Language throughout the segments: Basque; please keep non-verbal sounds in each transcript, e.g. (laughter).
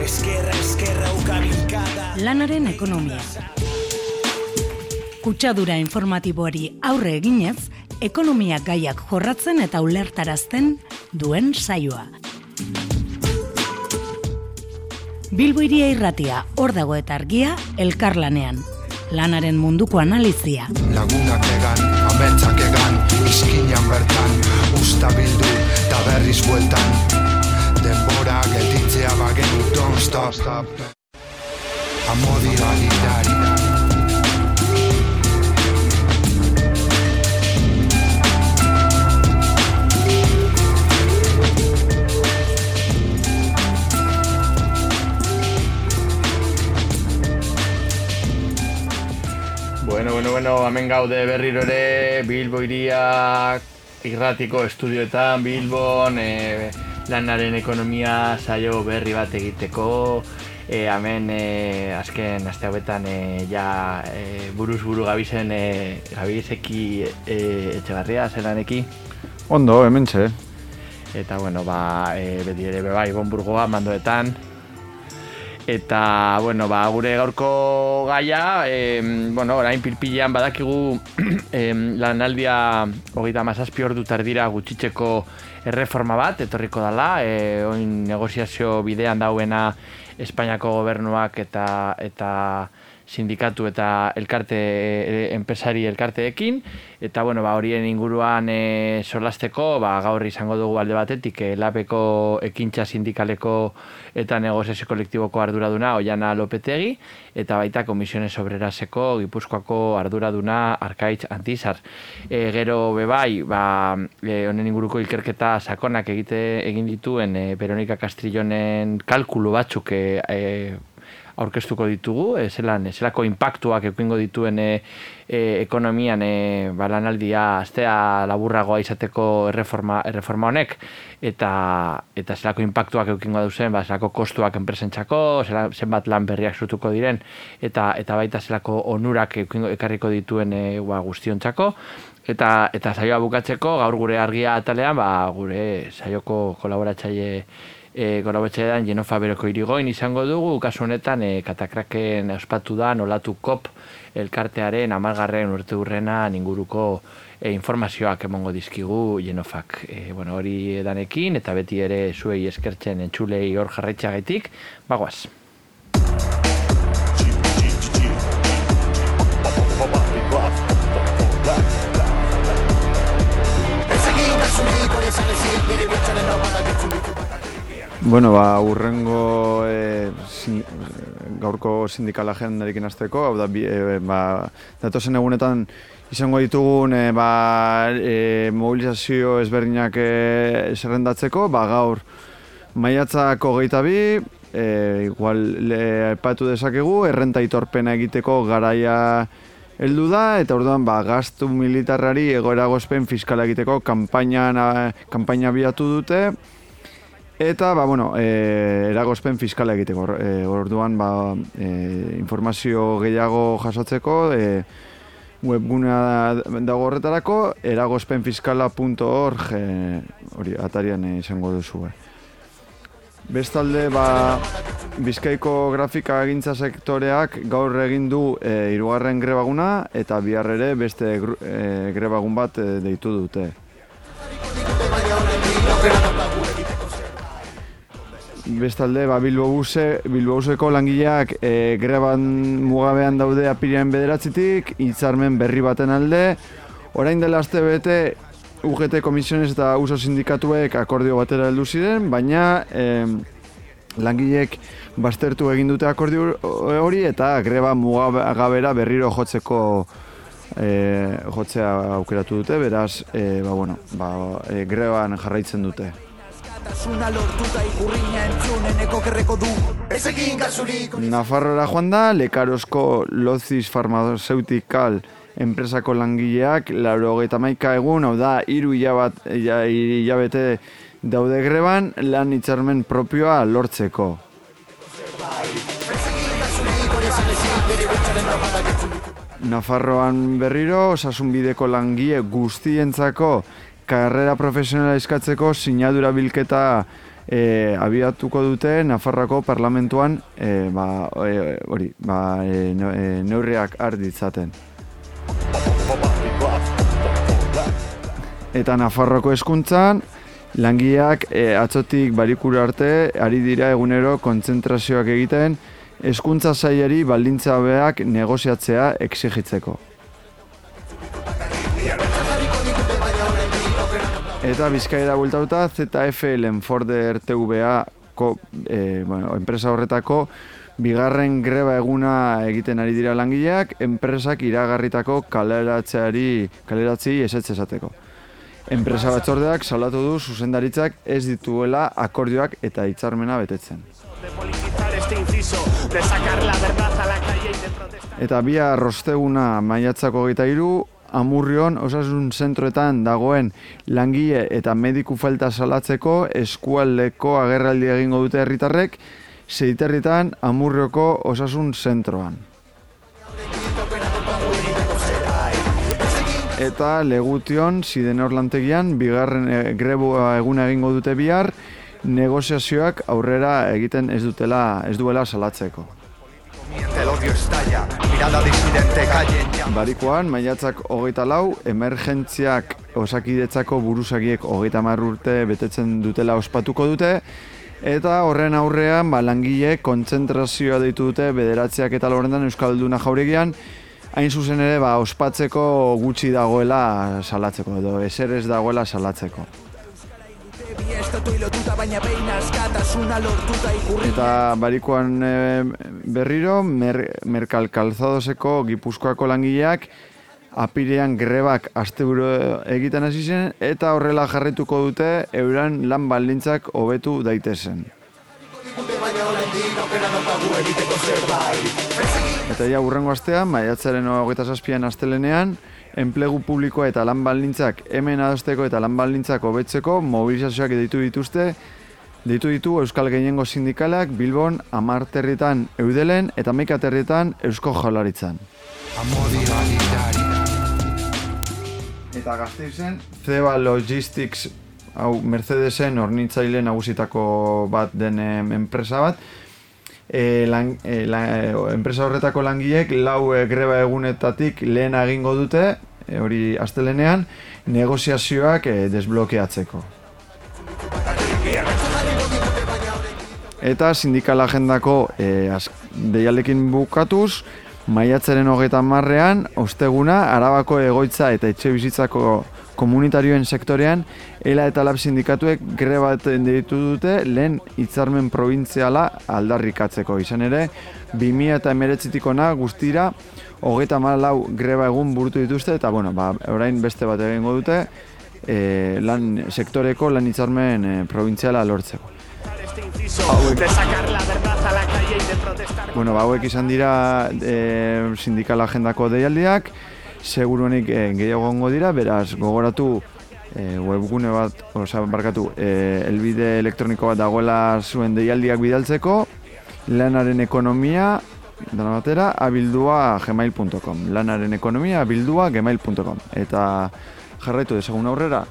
Eskerra, eskerra, ukabilkada Lanaren ekonomia. Kutsadura informatiboari aurre eginez, ekonomia gaiak jorratzen eta ulertarazten duen saioa. Bilbo iria irratia, hor dago eta argia, elkarlanean. Lanaren munduko analizia. Lagunak egan, ametsak egan, izkinan bertan Usta bildu, eta berriz bueltan Denbora gelditzea bagenu, don't stop, stop. Amodi galidari Bueno, bueno, bueno, hemen gaude berriro ere Bilbo iriak irratiko estudioetan Bilbon e, lanaren ekonomia saio berri bat egiteko e, hemen e, azken aste hauetan e, ja e, buruz buru gabizen e, gabizeki e, etxegarria zelaneki Ondo, hemen txe. eta bueno, ba, e, beti ere bebai bonburgoa mandoetan Eta, bueno, ba, gure gaurko gaia, e, bueno, orain pilpilean badakigu (clears throat) e, lanaldia hogeita mazazpi ordu tardira gutxitzeko erreforma bat, etorriko dala, e, oin negoziazio bidean dauena Espainiako gobernuak eta eta sindikatu eta elkarte e, enpresari elkarteekin eta bueno, ba, horien inguruan e, solasteko, ba, gaur izango dugu alde batetik e, labeko ekintza sindikaleko eta negoziazio kolektiboko arduraduna Oiana Lopetegi eta baita komisiones obreraseko Gipuzkoako arduraduna Arkaitz Antizar. E, gero bebai, ba, e, honen inguruko ikerketa sakonak egite egin dituen e, Veronika Castrillonen kalkulu batzuk e, e, aurkeztuko ditugu, e, zelan, e, zelako impactuak ekingo dituen e, e, ekonomian e, balanaldia astea laburragoa izateko erreforma, erreforma honek, eta eta zelako impactuak ekingo duzen, ba, zelako kostuak enpresentzako, zela, zenbat lan berriak sortuko diren, eta eta baita zelako onurak ekingo, ekarriko dituen e, ba, guztiontzako, eta eta saioa bukatzeko gaur gure argia atalean ba gure saioko kolaboratzaile e, gorabetxean Jenofa Beroko irigoin izango dugu, kasu honetan e, katakraken ospatu da nolatu kop elkartearen amargarren urte urrena inguruko e, informazioak emongo dizkigu Jenofak. E, bueno, hori edanekin eta beti ere zuei eskertzen entzulei hor jarraitxagaitik, bagoaz. Bueno, ba, urrengo e, sin, gaurko sindikala jendarekin azteko, hau da, bi, e, ba, datozen egunetan izango ditugun e, ba, e, mobilizazio ezberdinak e, zerrendatzeko, ba, gaur maiatzako geita bi, e, igual le aipatu dezakegu, errenta itorpena egiteko garaia heldu da, eta orduan ba, gastu militarrari egoera gozpen fiskala egiteko kanpaina, kanpaina biatu dute, Eta, ba, bueno, e, eragozpen fiskala egiteko. E, orduan, ba, e, informazio gehiago jasotzeko, e, webgunea dago horretarako, eragozpenfiskala.org e, hori, atarian izango duzu. Eh. Bestalde, ba, Bizkaiko grafika egintza sektoreak gaur egin du e, irugarren grebaguna eta bihar ere beste e, grebagun bat e, deitu dute. Bestalde, ba, Bilbo Buse, Bilbo Buseko langileak e, greban mugabean daude apirian bederatzitik, hitzarmen berri baten alde. Orain dela azte bete, UGT komisiones eta uso sindikatuek akordio batera heldu ziren, baina e, langileek baztertu egin dute akordio hori eta greba mugabera berriro jotzeko e, jotzea aukeratu dute, beraz, e, ba, bueno, ba, e, greban jarraitzen dute. Tasuna lortuta ikurriña entzuneneko kerreko du Ez egin gazurik Nafarroa joan da, Lekarosko Lozis Farmaceutikal enpresako langileak, lauro hogeita maika egun, hau da, iru hilabete daude greban, lan hitzarmen propioa lortzeko. Nafarroan berriro, osasunbideko langile guztientzako karrera profesionala eskatzeko sinadura bilketa e, abiatuko dute Nafarrako parlamentuan e, ba, e, hori, ba, e, ne- neurriak har ditzaten. Eta Nafarroko hezkuntzan langileak e, atzotik barikura arte ari dira egunero kontzentrazioak egiten hezkuntza sailari baldintza hobeak negoziatzea exigitzeko. Eta Bizkaira bueltauta ZF Lenforder TVA ko, e, bueno, enpresa horretako bigarren greba eguna egiten ari dira langileak, enpresak iragarritako kaleratzeari kaleratzi esetz esateko. Enpresa batzordeak salatu du zuzendaritzak ez dituela akordioak eta hitzarmena betetzen. Eta bia rosteguna maiatzako geita iru, Amurrion osasun zentroetan dagoen langile eta mediku falta salatzeko eskualdeko agerraldi egingo dute herritarrek, zeiterritan Amurrioko osasun zentroan. Eta legution, Sidenor lantegian, bigarren e, grebua eguna egingo dute bihar, negoziazioak aurrera egiten ez dutela, ez duela salatzeko. El odio estalla, mirada disidente calle en llamas. Barikoan, maiatzak hogeita lau, emergentziak osakidetzako buruzagiek hogeita hamar urte betetzen dutela ospatuko dute, eta horren aurrean, ba, langile kontzentrazioa deitu dute bederatziak eta lorendan Euskalduna jauregian, hain zuzen ere, ba, ospatzeko gutxi dagoela salatzeko, edo ezer ez dagoela salatzeko. Eta barikoan e, berriro, mer, Merkal Kalzadoseko Gipuzkoako langileak apirean grebak asteburu egiten hasi zen eta horrela jarrituko dute euran lan baldintzak hobetu daitezen. Eta ja urrengo astean, maiatzaren hogeita zazpian astelenean, enplegu publikoa eta lan baldintzak hemen adosteko eta lan baldintzak hobetzeko mobilizazioak deitu dituzte, deitu ditu Euskal Gehiengo Sindikalak Bilbon amarterritan eudelen eta mekaterritan Eusko Jaularitzan. Eta gazteizen, Zeba Logistics, hau Mercedesen hornitzaile nagusitako bat den enpresa bat, e, lan, e, la, e, enpresa horretako langileek lau e, greba egunetatik lehen egingo dute, e, hori astelenean, negoziazioak e, desblokeatzeko. Eta sindikal agendako e, az, deialekin bukatuz, maiatzaren hogeita marrean, osteguna, Arabako egoitza eta etxe bizitzako komunitarioen sektorean, ELA eta LAB sindikatuek greba deitu dute lehen hitzarmen provintziala aldarrikatzeko. Izan ere, 2000 eta emeretzitiko guztira, hogeita lau greba egun burutu dituzte, eta bueno, ba, orain beste bat egingo dute, e, lan sektoreko lan hitzarmen e, provintziala lortzeko. Protestar. Bueno, ba, hauek izan dira e, sindikal agendako deialdiak, seguruenik e, gehiago gongo dira, beraz gogoratu e, webgune bat, oza, barkatu, e, elbide elektroniko bat dagoela zuen deialdiak bidaltzeko, lanaren ekonomia, dana batera, abildua gmail.com. Lanaren ekonomia, abildua gmail.com. Eta jarraitu dezagun aurrera,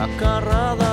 acarrada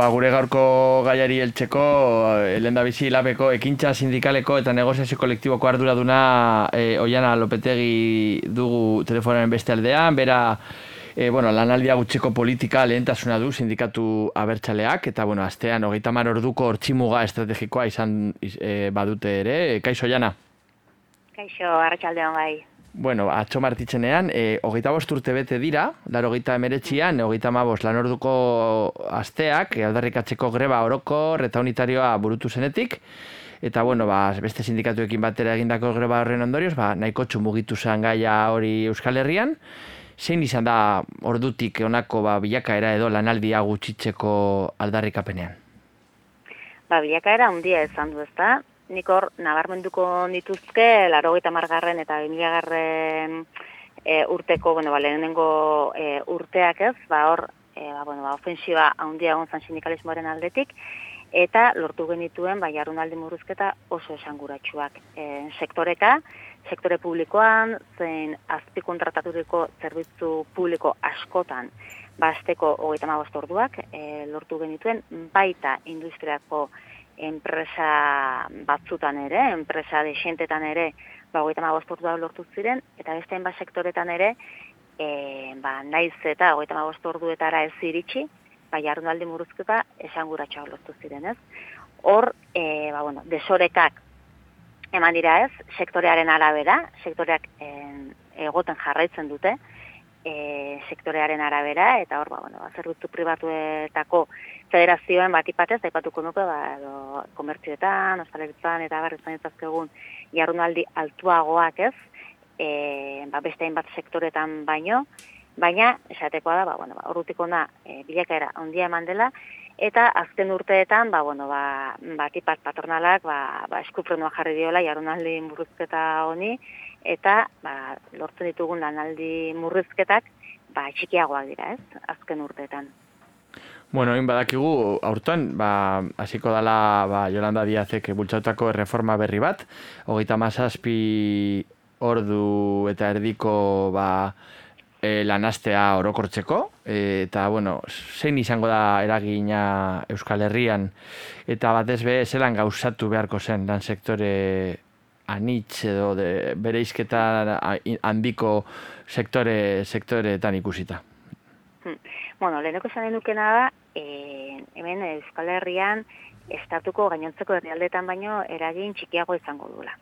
ba, gure gaurko gaiari heltzeko, helen da bizi labeko ekintza sindikaleko eta negoziazio kolektiboko arduraduna e, Oiana Lopetegi dugu telefonaren beste aldean, bera e, bueno, lanaldia gutxeko politika lehentasuna du sindikatu abertzaleak, eta bueno, astean hogeita mar orduko ortsimuga estrategikoa izan e, badute ere. Kaixo, Oiana? Kaixo, arratsaldean bai. Bueno, atxo martitzenean, e, hogeita bost urte bete dira, laro hogeita emeretxian, hogeita mabos lan orduko asteak, e, aldarrikatzeko greba oroko, reta unitarioa burutu zenetik, eta bueno, ba, beste sindikatuekin batera egindako greba horren ondorioz, ba, nahiko mugitu zen gaia hori Euskal Herrian, zein izan da ordutik honako ba, bilakaera edo lanaldia gutxitzeko aldarrikapenean? Ba, bilakaera handia izan du ezta, nik hor nabarmenduko dituzke, laro margarren eta 2000 garren e, urteko, bueno, ba, lehenengo e, urteak ez, ba, hor, e, ba, bueno, ba, ofensiba handia gontzan sindikalismoaren aldetik, eta lortu genituen, ba, jarrunaldi murruzketa oso esanguratsuak. E, sektoreka, sektore publikoan, zein azpi kontrataturiko zerbitzu publiko askotan, basteko hogeita magost orduak, e, lortu genituen, baita industriako enpresa batzutan ere, enpresa desentetan ere, ba, hogeita ordu lortu ziren, eta beste enba sektoretan ere, e, ba, naiz eta hogeita magost orduetara ez iritsi, ba, jardunaldi muruzketa esanguratxoa lortu ziren, ez? Hor, e, ba, bueno, desorekak eman dira ez, sektorearen arabera, sektoreak en, egoten jarraitzen dute, e, sektorearen arabera, eta hor, ba, bueno, ba, zerbitzu pribatuetako federazioen bat ipatez, daipatuko nuke, ba, edo, komertzioetan, ostaleritzan, eta barri izan ditzazkegun, jarrunaldi altuagoak ez, e, ba, beste hainbat sektoretan baino, baina, esatekoa da, ba, bueno, ba, orrutik ona, e, bilakaera ondia eman dela, eta azken urteetan, ba, bueno, ba, bat ipat patronalak, ba, ba, eskuprenua jarri diola, jarrunaldi murruzketa honi, eta, ba, lortzen ditugun lanaldi murrizketak, ba, txikiagoak dira, ez, azken urteetan. Bueno, hain badakigu, aurton, ba, hasiko dala ba, Jolanda Diazek bultzautako reforma berri bat, hogeita mazazpi ordu eta erdiko ba, e, lanastea orokortzeko, e, eta, bueno, zein izango da eragina Euskal Herrian, eta batez be, zelan gauzatu beharko zen lan sektore anitz edo de, bere izketa handiko sektore, sektoreetan ikusita. Hmm. Bueno, leheneko esan dukena da, e, hemen Euskal Herrian estatuko gainontzeko herrialdetan baino eragin txikiago izango duela.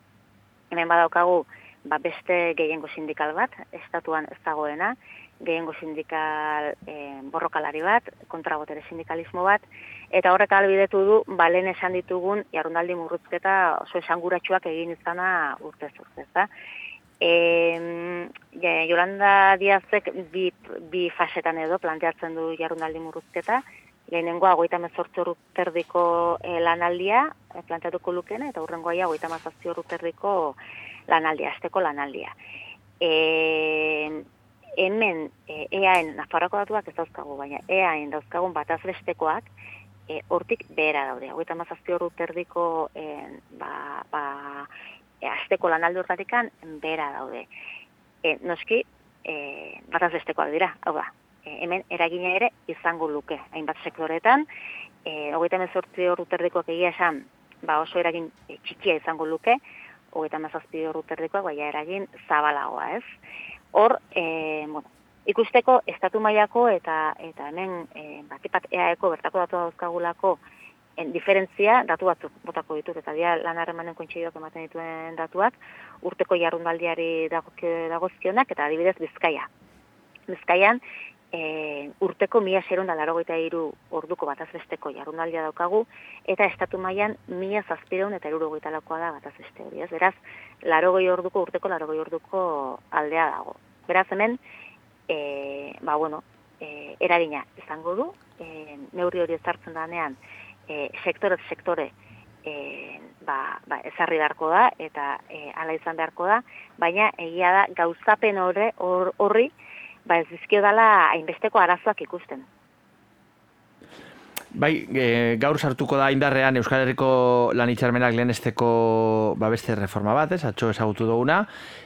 Hemen badaukagu ba, beste gehiengo sindikal bat, estatuan ez dagoena, gehiengo sindikal e, borrokalari bat, kontrabotere sindikalismo bat, eta horrek albidetu du, balen esan ditugun, jarrundaldi murruzketa oso esanguratsuak egin izana urtez urtez, da. E, ja, Jolanda Diazek bi, bi fasetan edo planteatzen du jarrundaldi murruzketa, lehenengoa goita mezortzi terdiko e, lanaldia, e, planteatuko lukena, eta hurrengoa goita mazazzi terdiko lanaldia, azteko lanaldia. E, hemen e, EAen Nafarroko datuak ez dauzkagu, baina EAen dauzkagun bataz bestekoak e, hortik behera daude. Hogeita mazazpi hor terdiko e, ba, ba, e, azteko lanaldi hortatikan behera daude. E, noski, e, bataz bestekoak dira, hau da, e, hemen eragina ere izango luke, hainbat sektoretan, e, hogeita mezortzi hor terdikoak egia esan, ba oso eragin e, txikia izango luke, hogeita mazazpi hor terdikoak, baina eragin zabalagoa, ez? hor, e, bueno, ikusteko estatu mailako eta eta hemen e, batipat EAeko bertako datu dauzkagulako en diferentzia datu batzuk botako ditut eta dia lan harremanen kointsidoak ematen dituen datuak urteko jarrundaldiari dagozkionak eta adibidez Bizkaia. Bizkaian e, urteko mila xerun da larogeita iru orduko batazbesteko jarrundaldia daukagu, eta estatu mailan mila zazpireun eta irurogeita lakoa da batazbeste hori. Ez? Beraz, larogei orduko urteko larogei orduko aldea dago. Beraz, hemen, e, ba, bueno, e, eragina izango du, e, neurri hori ezartzen danean, e, sektore sektore e, ba, ba, ezarri beharko da, eta e, ala izan beharko da, baina egia da gauzapen horre, horri, ba ez dizkio dala hainbesteko arazoak ikusten. Bai, e, gaur sartuko da indarrean Euskal Herriko lan itxarmenak lehenesteko ba beste reforma bat, ez, atxo ezagutu duguna.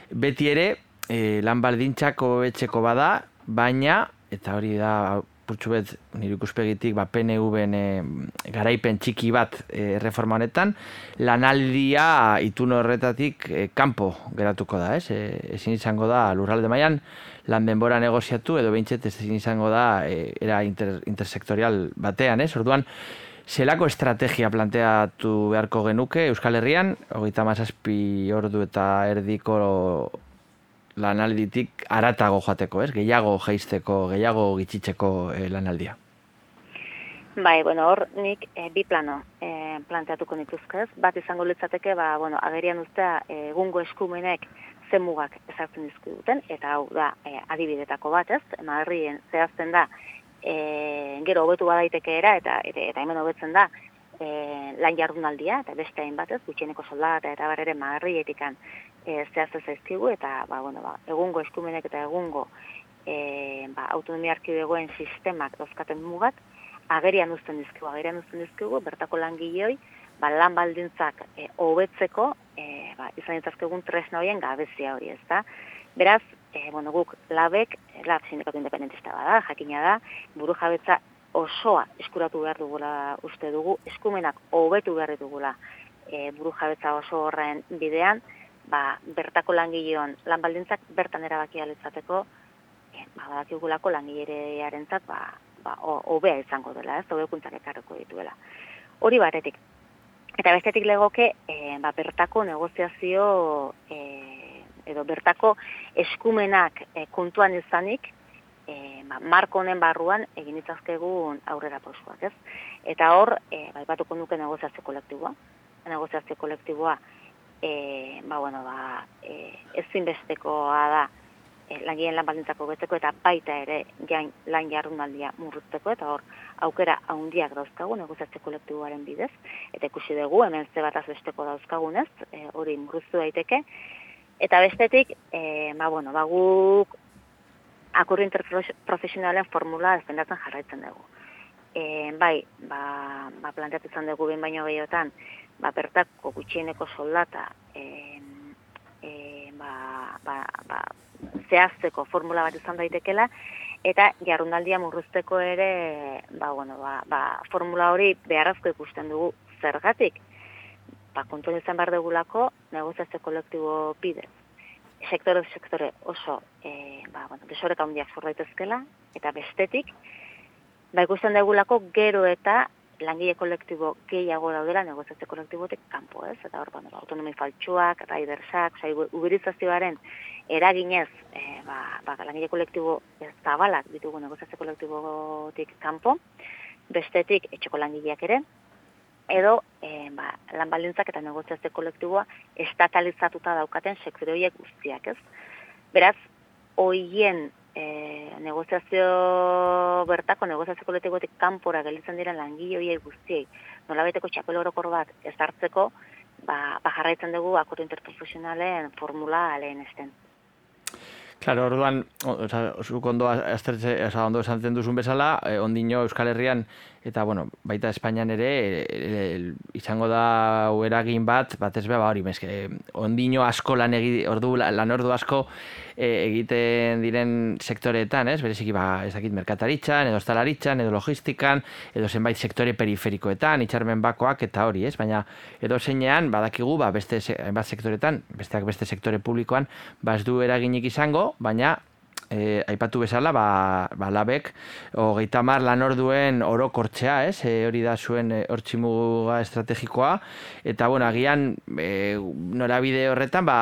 Beti ere, e, lan baldintzako etxeko bada, baina, eta hori da purtsu bet, nire ikuspegitik, ba, PNV-en e, garaipen txiki bat e, reforma honetan, lanaldia itun horretatik e, kanpo geratuko da, ez? E, ezin izango da lurralde mailan lan denbora negoziatu edo behintzet ez izango da e, era inter, intersektorial batean, ez? Orduan, zelako estrategia planteatu beharko genuke Euskal Herrian, hogeita mazazpi ordu eta erdiko lanalditik aratago joateko, ez? Gehiago jaisteko, gehiago gitzitzeko e, lanaldia. Bai, bueno, hor nik e, bi plano e, planteatuko nituzkez. Bat izango litzateke, ba, bueno, agerian ustea egungo eskumenek mugak ezartzen dizkiduten, eta hau da e, adibidetako bat ez, Madrien zehazten da, e, gero hobetu badaiteke era, eta, eta, eta hemen hobetzen da, e, lan jardunaldia, eta beste hain batez, gutxieneko soldata eta barrere Madrietikan e, zehazten zaizkigu, eta ba, bueno, ba, egungo eskumenek eta egungo e, ba, autonomia arkidegoen sistemak dozkaten mugat, agerian uzten dizkigu, agerian uzten dizkigu, bertako langileoi, ba, lan baldintzak e, hobetzeko e, ba, izan ditazkegun tresna horien gabezia hori ez da. Beraz, e, bueno, guk labek, lab sindikatu independentista bada, jakina da, buru jabetza osoa eskuratu behar dugula uste dugu, eskumenak hobetu behar dugula e, buru jabetza oso horren bidean, ba, bertako langileon lan baldintzak bertan erabaki alitzateko, e, ba, badakigulako langilearen zat, ba, ba, hobea izango dela, ez, hobekuntzak ekarreko dituela. Hori baretik, Eta bestetik legoke, e, ba, bertako negoziazio e, edo bertako eskumenak e, kontuan izanik, e, ba, marko honen barruan egin itzazkegun aurrera posuak, ez? Eta hor, e, ba, batuko nuke negoziazio kolektiboa. Negoziazio kolektiboa, e, ba, bueno, ba, e, ezinbestekoa da, e, langien lan baldintzako betzeko eta baita ere jain, lan jarrunaldia murruzteko eta hor aukera handiak dauzkagu negoziatze kolektiboaren bidez. Eta ikusi dugu hemen ze bataz besteko dauzkagunez e, hori murruztu daiteke. Eta bestetik e, ba bueno ba guk akurri interprofesionalen formula defendatzen jarraitzen dugu. E, bai ba, ba planteatu dugu behin baino gehiotan ba bertako gutxieneko soldata e, e, ba, ba, ba, zehazteko formula bat izan daitekela, eta jarrundaldia murruzteko ere, ba, bueno, ba, ba, formula hori beharrazko ikusten dugu zergatik. Ba, kontuen izan behar dugulako, negoziazio kolektibo bidez. Sektore sektore oso, e, ba, bueno, desoreka handiak zorraitezkela, eta bestetik, ba, ikusten dugulako gero eta langile kolektibo gehiago daudela negoziazio kolektibotik kanpo, ez? Eta hor, bueno, ba, autonomi faltsuak, ridersak, sai, uberizazioaren eraginez, e, ba, ba, langile kolektibo zabalak ditugu negoziazio kolektibotik kanpo, bestetik etxeko langileak ere, edo e, ba, lan eta negoziazio kolektiboa estatalizatuta daukaten sektore horiek guztiak, ez? Beraz, hoien e, negoziazio bertako, negoziazio kolektibotik kanpora gelditzen diren langile horiek guztiei, nolabeteko txapel orokor bat ez hartzeko, ba, ba jarraitzen dugu akordio interprofesionalen formula lehen esten. Claro, orduan, zuk ondo ondo esan duzun bezala, eh, ondino Euskal Herrian eta bueno, baita Espainian ere e, e, izango da eragin bat, bat ez ba hori, meske, ondino asko lan egi, ordu, lan ordu asko e, egiten diren sektoreetan, ez? Bereziki ba, ez dakit merkataritzan, edo estalaritzan, edo logistikan, edo zenbait sektore periferikoetan, itxarmen bakoak eta hori, ez? Baina edo zeinean, badakigu, ba, beste hainbat sektoretan, besteak beste sektore publikoan, ba, ez du eraginik izango, baina e, aipatu bezala, ba, ba labek, hogeita mar lan orduen orokortzea, ez? E, hori da zuen e, hortzimuga estrategikoa, eta, bueno, agian, e, norabide horretan, ba,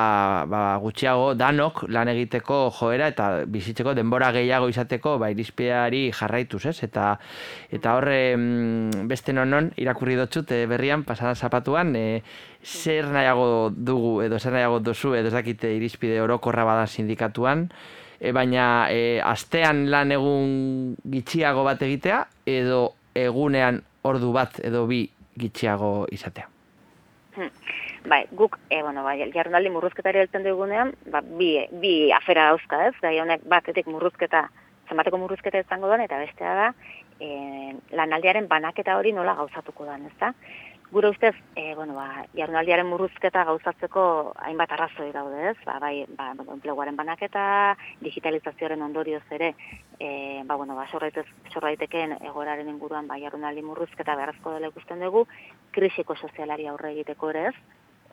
ba, gutxiago danok lan egiteko joera, eta bizitzeko denbora gehiago izateko, ba, irizpideari jarraituz, ez? Eta, eta horre, mm, beste nonon, irakurri dutxut, e, berrian, pasadan zapatuan, e, zer nahiago dugu, edo zer nahiago duzu, edo ez dakite irizpide orokorra bada sindikatuan, e, baina e, astean lan egun gitxiago bat egitea edo egunean ordu bat edo bi gitxiago izatea. Hmm. Bai, guk, e, bueno, bai, jardunaldi murruzketari heltzen dugunean, ba, bi, bi afera dauzka ez, gai honek batetik murruzketa, zenbateko murruzketa izango duen, eta bestea da, e, lanaldiaren banaketa hori nola gauzatuko da, ez da? Gure ustez, e, bueno, ba, jarnaldiaren murruzketa gauzatzeko hainbat arrazoi daude, ez? Ba, bai, ba, enpleguaren banaketa, digitalizazioaren ondorioz ere, e, ba, bueno, ba, sorraiteken egoraren inguruan, ba, jarnaldi murruzketa beharrezko dela ikusten dugu, krisiko sozialari aurre egiteko ere, ez?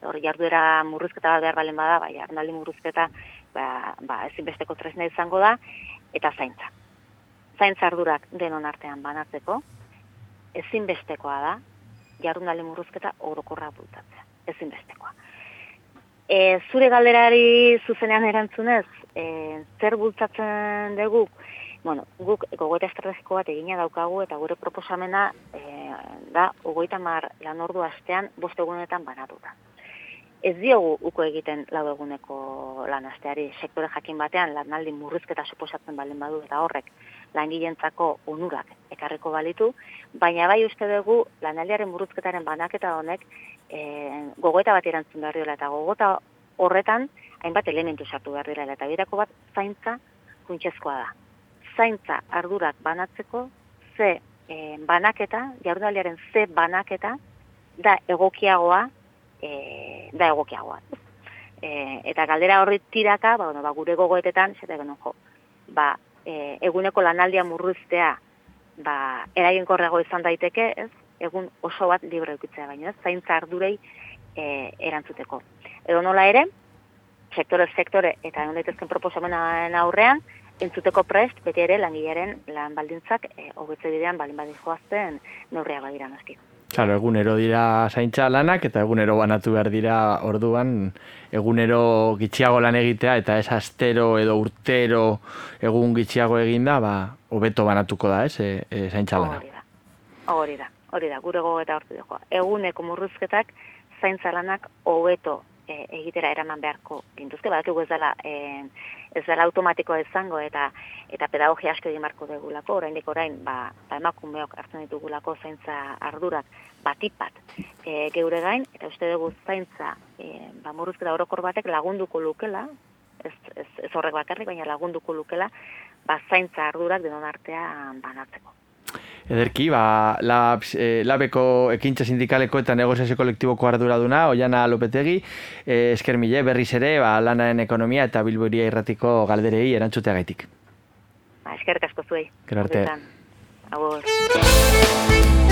Hor, jarduera murruzketa bat behar balen bada, ba, jarnaldi murruzketa, ba, ba, ezinbesteko tresna izango da, eta zaintza. Zaintza ardurak denon artean banatzeko, ezinbestekoa da, jarrundale murruzketa orokorra bultatzea. Ezin bestekoa. E, zure galderari zuzenean erantzunez, e, zer bultzatzen dugu? Bueno, guk gogoeta estrategiko bat egina daukagu eta gure proposamena e, da ogoita mar lan ordu astean bost egunetan banatuta. Ez diogu uko egiten lau eguneko lan asteari sektore jakin batean lanaldi murrizketa suposatzen balen badu eta horrek langilentzako onurak ekarriko balitu, baina bai uste dugu lanaldiaren murrizketaren banaketa honek e, gogoeta bat erantzun behar dira eta gogota horretan hainbat elementu sartu behar dira eta birako bat zaintza kuntxezkoa da. Zaintza ardurak banatzeko ze e, banaketa, jardunaldiaren ze banaketa da egokiagoa e, da egokiagoa. E, eta galdera horri tiraka, ba, bueno, ba, gure gogoetetan, zeta jo, ba, e, eguneko lanaldia murruztea, ba, eraginkorrago izan daiteke, ez? egun oso bat libre eukitzea baina, ez? zaintza ardurei e, erantzuteko. Edo nola ere, sektore sektore eta egon daitezken proposamenen aurrean, entzuteko prest, beti ere langilaren lan baldintzak e, hobetze bidean balin badin joazten neurria badira. Claro, egunero dira zaintza lanak eta egunero banatu behar dira orduan egunero gitxiago lan egitea eta ez astero edo urtero egun gitxiago eginda, ba, hobeto banatuko da, ez, e, e, zaintza lana. Hori da, hori da, hori da, gure gogoeta hortu dugu. Eguneko murruzketak zaintza lanak hobeto e, egitera eraman beharko gintuzke, badakigu ez dela, e, ez dela automatikoa izango eta eta pedagogia asko egin marko degulako, oraindik orain, ba, ba emakumeok hartzen ditugulako zaintza ardurak batipat e, geure gain, eta uste dugu zaintza e, ba, moruzketa orokor batek lagunduko lukela, ez, ez, ez horrek bakarrik, baina lagunduko lukela, ba, zaintza ardurak denon artean banatzeko. Ederki, ba, lab, e, labeko ekintza sindikaleko eta negoziazio kolektiboko arduraduna, Oiana Lopetegi, e, esker mile, berriz ere, ba, lanaren ekonomia eta bilboria irratiko galderei erantzutea gaitik. Ba, esker asko zuei. Gero arte. Agur.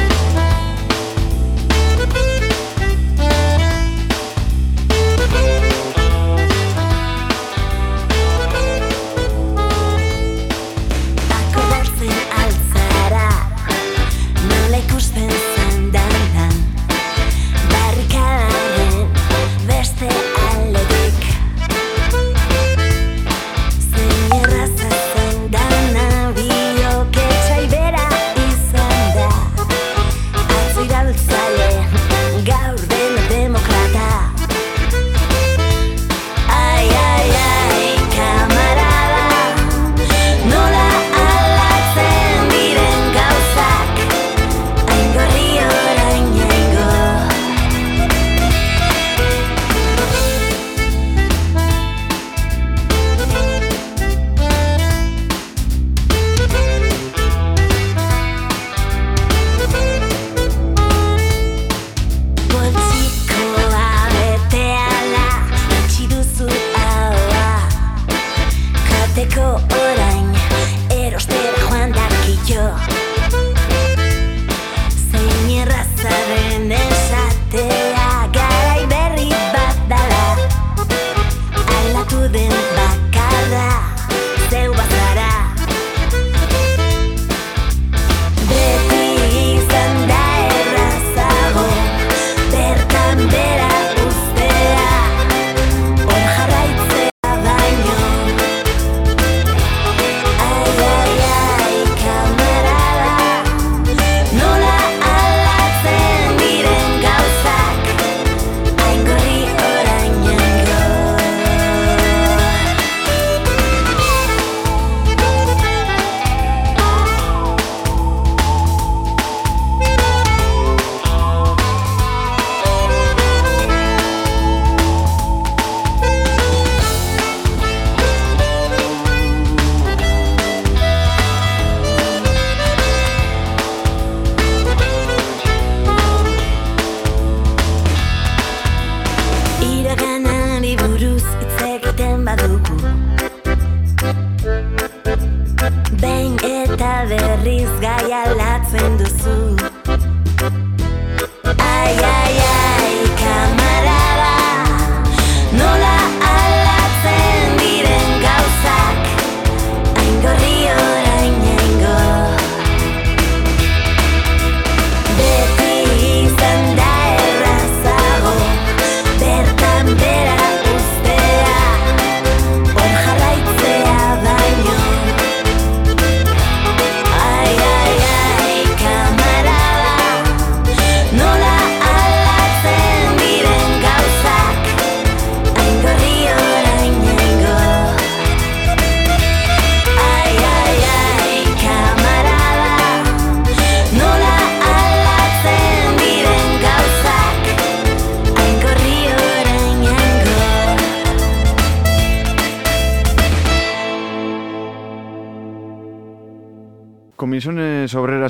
Gaia latzen duzu.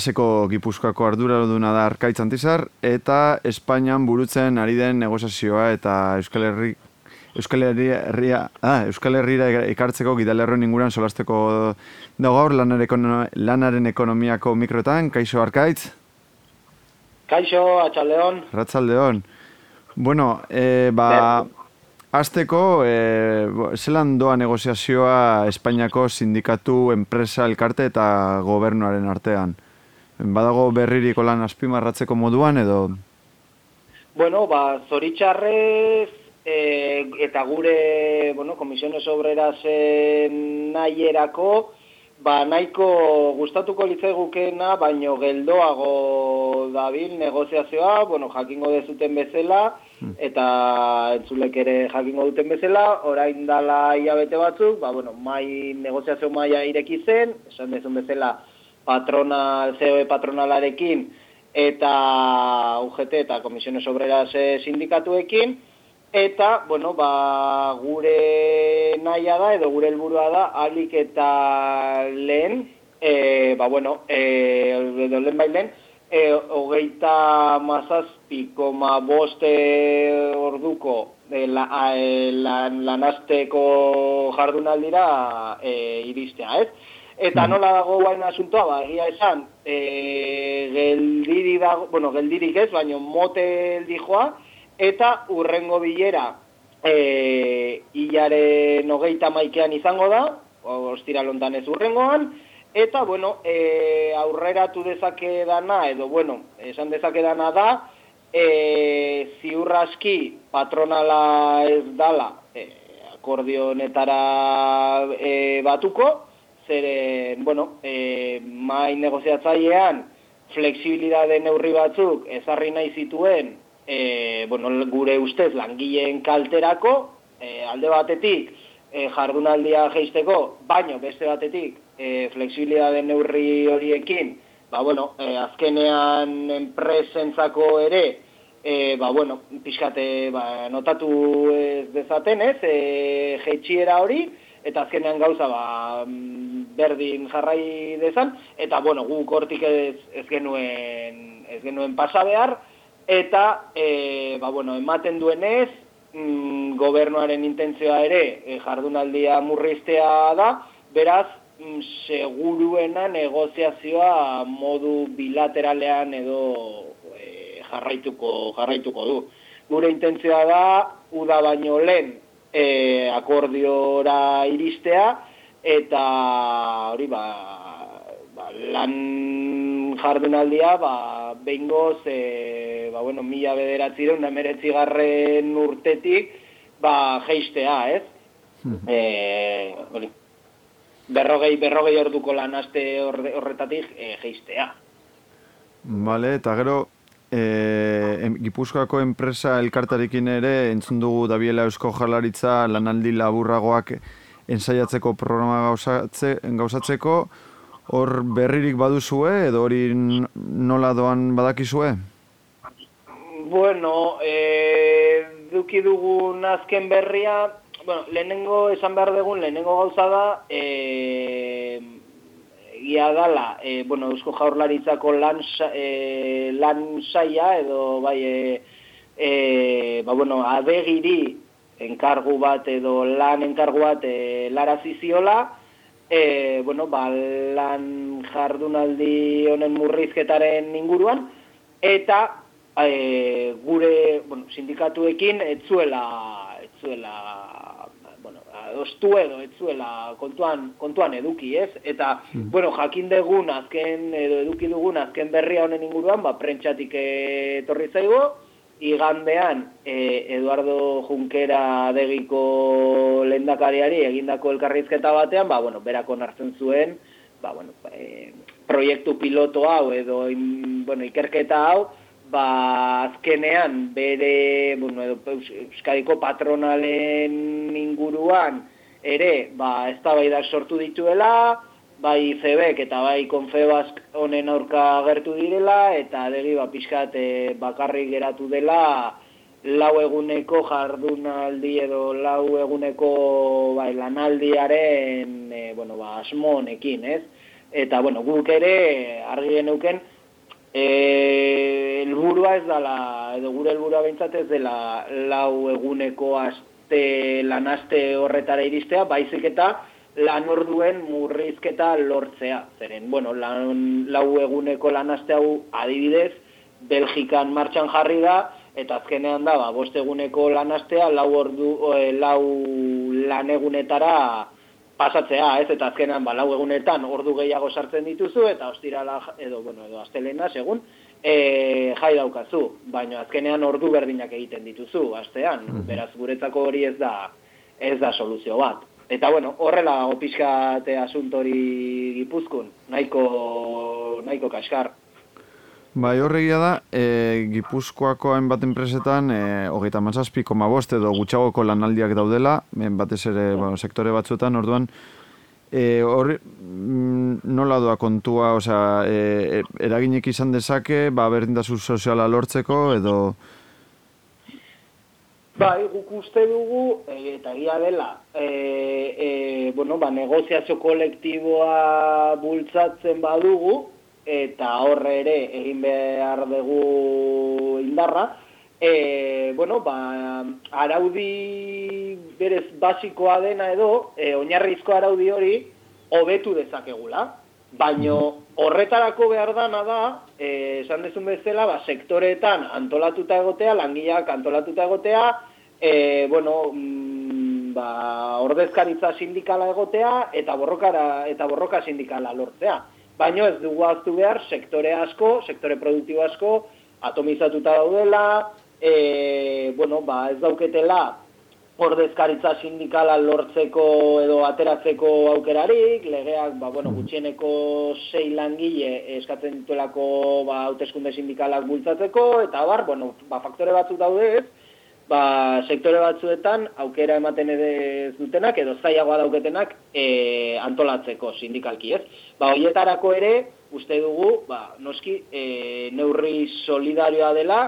Obreraseko Gipuzkoako arduraduna da Arkaitz Antizar eta Espainian burutzen ari den negoziazioa eta Euskal Herri Euskal Herria, ah, Euskal Herrira ekartzeko gidalerroen inguran solasteko dago gaur lanaren, ekono- lanaren ekonomiako mikroetan, kaixo Arkaitz, Kaixo, atxaldeon. ratzaldeon. Bueno, e, ba, azteko, e, bo- zelan doa negoziazioa Espainiako sindikatu, enpresa, elkarte eta gobernuaren artean? Badago berririko lan azpimarratzeko moduan edo... Bueno, ba, zoritxarrez e, eta gure, bueno, komisiones obrerasen nahierako, ba, nahiko gustatuko litzaigukena, baino geldoago dabil negoziazioa, bueno, jakingo dezuten bezala, eta entzulek ere jakingo duten bezala, orain dala hilabete batzuk, ba, bueno, mai, negoziazio maila ireki zen, esan dezun bezala, patronal, COE patronalarekin, eta UGT eta Komisiones Obreras eh, sindikatuekin, eta, bueno, ba, gure nahia da, edo gure helburua da, alik eta lehen, e, ba, bueno, e, edo lehen bai lehen, e, hogeita mazazpi koma boste orduko e, la, a, e, lan, lanasteko jardunaldira e, iristea, ez? Eta nola dago guain asuntoa, ba, egia esan, e, geldiri dago, bueno, geldirik ez, baino motel dijoa, eta urrengo bilera e, hilaren hogeita maikean izango da, ostira lontan ez urrengoan, eta, bueno, e, aurreratu dezake dana, edo, bueno, esan dezake dana da, e, ziurraski patronala ez dala e, akordionetara e, batuko, zeren, bueno, e, mai negoziatzailean fleksibilidade neurri batzuk ezarri nahi zituen e, bueno, gure ustez langileen kalterako, e, alde batetik e, jardunaldia geisteko, baino beste batetik e, fleksibilidade neurri horiekin, ba, bueno, e, azkenean enpresentzako ere, e, ba, bueno, pixkate ba, notatu ez dezaten, ez, e, jetxiera hori, eta azkenean gauza ba, berdin jarrai dezan, eta bueno, guk hortik ez, ez genuen ez genuen pasa behar, eta e, ba, bueno, ematen duenez, mm, gobernuaren intentzioa ere e, jardunaldia murriztea da, beraz, mm, seguruena negoziazioa modu bilateralean edo e, jarraituko, jarraituko du. Gure intentzioa da, uda baino lehen e, akordiora iristea, eta hori ba, ba, lan jardunaldia ba, behingoz e, ba, bueno, mila bederatzireun emeretzi garren urtetik ba, geistea, ez? E, hori. Berrogei, berrogei orduko lan aste horre- horretatik e, geistea. Vale, eta gero, e, Gipuzkoako enpresa elkartarekin ere entzun dugu dabiela Eusko Jaurlaritza lanaldi laburragoak ensaiatzeko programa gauzatze, gauzatzeko, hor berririk baduzue edo hori nola doan badakizue? Bueno, e, duki dugun azken berria, bueno, lehenengo esan behar dugun, lehenengo gauza da, e, egia dala, e, bueno, Eusko Jaurlaritzako lan, e, lan saia, edo bai, e, e, ba, bueno, adegiri enkargu bat edo lan enkargu bat e, larazi ziola, e, bueno, ba, lan jardunaldi honen murrizketaren inguruan, eta e, gure bueno, sindikatuekin etzuela, etzuela adostu edo etzuela kontuan, kontuan eduki, ez? Eta, bueno, jakin dugun azken, edo eduki dugun azken berria honen inguruan, ba, prentxatik etorri zaigo, igandean e, Eduardo Junkera degiko lendakariari egindako elkarrizketa batean, ba, bueno, berako nartzen zuen, ba, bueno, e, proiektu piloto hau edo in, bueno, ikerketa hau, ba, azkenean bere, bueno, edo Eus- Euskadiko patronalen inguruan ere, ba, eztabaidak sortu dituela, bai CBek eta bai Confebask honen aurka agertu direla, eta adegi ba, pixkat eh, bakarrik geratu dela lau eguneko jardunaldi edo lau eguneko bai, lanaldiaren e, bueno, ba, asmo honekin, ez? Eta, bueno, guk ere argi geneuken, e, helburua ez dela, edo gure helburua behintzat ez dela lau eguneko aste, lanaste horretara iristea, baizik eta lan orduen murrizketa lortzea. Zeren, bueno, lan, lau eguneko lanaste hau adibidez, Belgikan martxan jarri da, eta azkenean da, ba, bost eguneko lanastea lau, ordu, e, lau lan egunetara pasatzea, ez? Eta azkenean, ba, lau egunetan ordu gehiago sartzen dituzu, eta ostirala, edo, bueno, edo astelena, segun, e, jai daukazu, baina azkenean ordu berdinak egiten dituzu, astean, beraz guretzako hori ez da, ez da soluzio bat. Eta bueno, horrela opiskate asuntori gipuzkun, nahiko, nahiko kaskar. Bai, horregia da, e, Gipuzkoako hainbat enpresetan, e, hogeita mazazpi, koma bost edo gutxagoko lanaldiak daudela, en batez ere bueno, sektore batzuetan, orduan, e, hor, mm, nola doa kontua, osea, e, e, eraginek izan dezake, ba, berdintasun soziala lortzeko, edo... Bai, guk uste dugu, e, eta egia dela, e, e, bueno, ba, negoziazio kolektiboa bultzatzen badugu, eta horre ere egin behar dugu indarra, e, bueno, ba, araudi berez basikoa dena edo, e, oinarrizko araudi hori, hobetu dezakegula. Baino horretarako behar dana da, eh, esan dezun bezala, ba, sektoreetan antolatuta egotea, langileak antolatuta egotea, eh, bueno, mm, ba, ordezkaritza sindikala egotea eta borrokara eta borroka sindikala lortzea. Baino ez dugu aztu behar sektore asko, sektore produktibo asko atomizatuta daudela, e, bueno, ba, ez dauketela ordezkaritza sindikala lortzeko edo ateratzeko aukerarik, legeak, ba, bueno, gutxieneko sei langile eskatzen dituelako ba, hauteskunde sindikalak bultzatzeko, eta bar, bueno, ba, faktore batzuk daude ez, ba, sektore batzuetan aukera ematen ere ez dutenak edo zailagoa dauketenak e, antolatzeko sindikalki, ez? Ba, hoietarako ere, uste dugu, ba, noski, e, neurri solidarioa dela,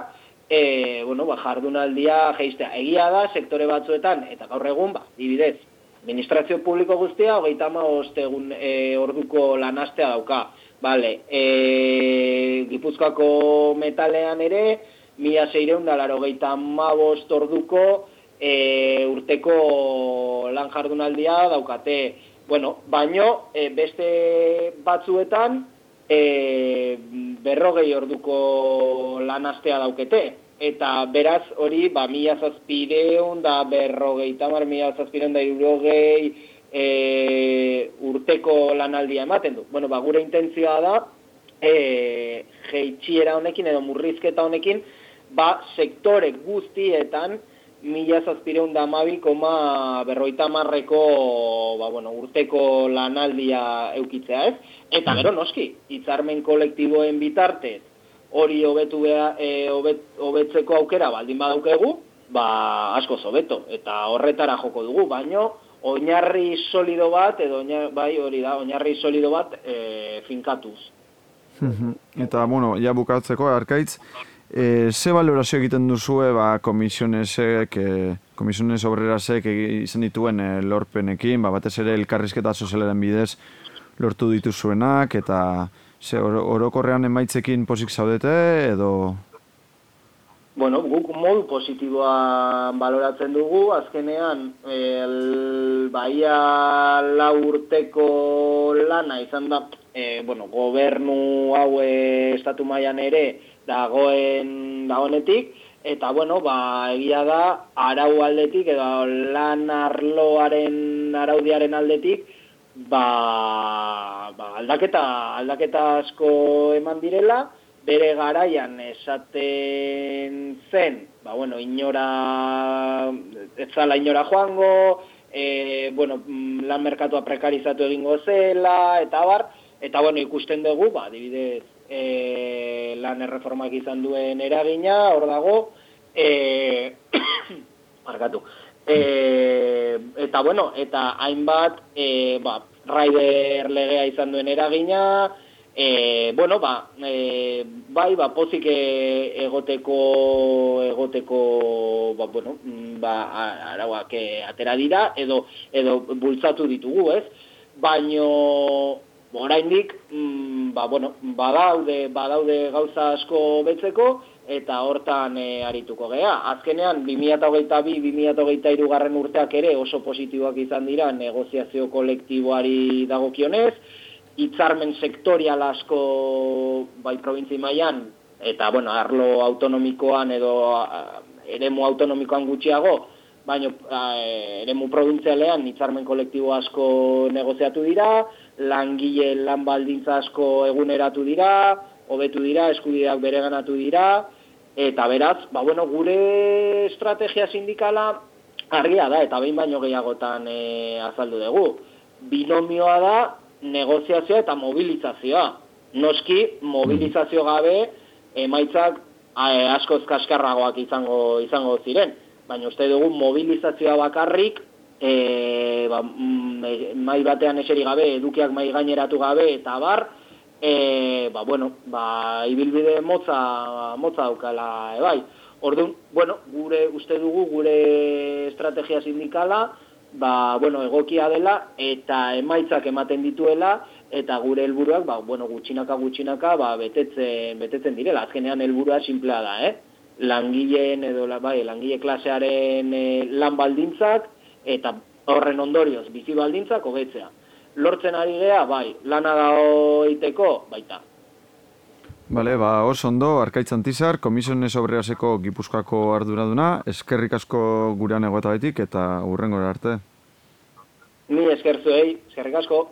e, bueno, ba, jardunaldia geistea. Egia da, sektore batzuetan, eta gaur egun, ba, dibidez, administrazio publiko guztia, hogeita hamabost egun e, orduko lanastea dauka. Bale, e, Gipuzkoako metalean ere, mila seireun da laro geita hamabost orduko e, urteko lan jardunaldia daukate. Bueno, baino, e, beste batzuetan, e, berrogei orduko lanastea daukete. Eta beraz hori, ba, mila zazpireun da berrogei tamar, mila zazpireun da irurogei e, urteko lanaldia ematen du. Bueno, ba, gure intentzioa da, e, honekin edo murrizketa honekin, ba, sektore guztietan, mila zazpireun da amabi, koma berroita marreko, ba, bueno, urteko lanaldia eukitzea ez. Eta gero noski, hitzarmen kolektiboen bitartez, hori hobetu beha, e, hobet, hobetzeko aukera baldin badaukegu, ba, asko hobeto. Eta horretara joko dugu, baino, oinarri solido bat, edo oinarri, bai hori da, oinarri solido bat e, finkatuz. Eta, bueno, ja bukatzeko, arkaitz, e, ze valorazio egiten duzue, ba, komisionesek, e, komisiones obrerasek izan dituen e, lorpenekin, ba, batez ere elkarrizketa sozialaren bidez lortu dituzuenak, eta ze oro- orokorrean emaitzekin pozik zaudete, edo... bueno, guk modu positiboa baloratzen dugu, azkenean, el, baia lau urteko lana izan da, e, bueno, gobernu hau estatu mailan ere dagoen dagoenetik, eta bueno, ba, egia da, arau aldetik, edo lan arloaren araudiaren aldetik, ba, ba, aldaketa, aldaketa asko eman direla, bere garaian esaten zen, ba, bueno, inora, ez zala inora joango, e, bueno, lan merkatua prekarizatu egingo zela, eta bar, eta bueno, ikusten dugu, ba, adibidez, e, lan erreformak izan duen eragina, hor dago, e, (coughs) markatu, e, eta bueno, eta hainbat, e, ba, Raider legea izan duen eragina, e, bueno, ba, e, bai, ba, pozik e, egoteko, egoteko, ba, bueno, ba, arauak e, atera dira, edo, edo bultzatu ditugu, ez? Baino, oraindik, mm, ba, bueno, badaude, badaude gauza asko betzeko, eta hortan e, arituko gea. Azkenean, 2022-2023 garren urteak ere oso positiboak izan dira negoziazio kolektiboari dagokionez, hitzarmen sektorial asko bai probintzi mailan eta bueno, arlo autonomikoan edo a, eremu autonomikoan gutxiago, baino eh, eremu provintzialean hitzarmen kolektibo asko negoziatu dira, langile lan baldintza asko eguneratu dira, hobetu dira, eskubideak bereganatu dira, eta beraz, ba bueno, gure estrategia sindikala argia da, eta behin baino gehiagotan e, azaldu dugu. Binomioa da negoziazioa eta mobilizazioa. Noski, mobilizazio gabe emaitzak eh, askoz kaskarragoak izango izango ziren. Baina uste dugu mobilizazioa bakarrik e, ba, mm, e, mai batean eseri gabe, edukiak mai gaineratu gabe eta bar, e, ba, bueno, ba, ibilbide motza, motza daukala, e, bai. Orduan, bueno, gure uste dugu gure estrategia sindikala, ba, bueno, egokia dela eta emaitzak ematen dituela eta gure helburuak ba, bueno, gutxinaka gutxinaka ba, betetzen, betetzen direla. Azkenean helburua sinplea da, eh? Langileen edo la, bai, langile klasearen eh, lan baldintzak eta horren ondorioz bizi baldintzak hobetzea. Lortzen ari gea, bai, lana da iteko, baita. Bale, ba, oso ondo, Arkaitz Antizar, Komisiones Obreraseko Gipuzkoako arduraduna, eskerrik asko gurean egoeta betik eta urrengora arte. Ni eskertzuei, eskerrik asko.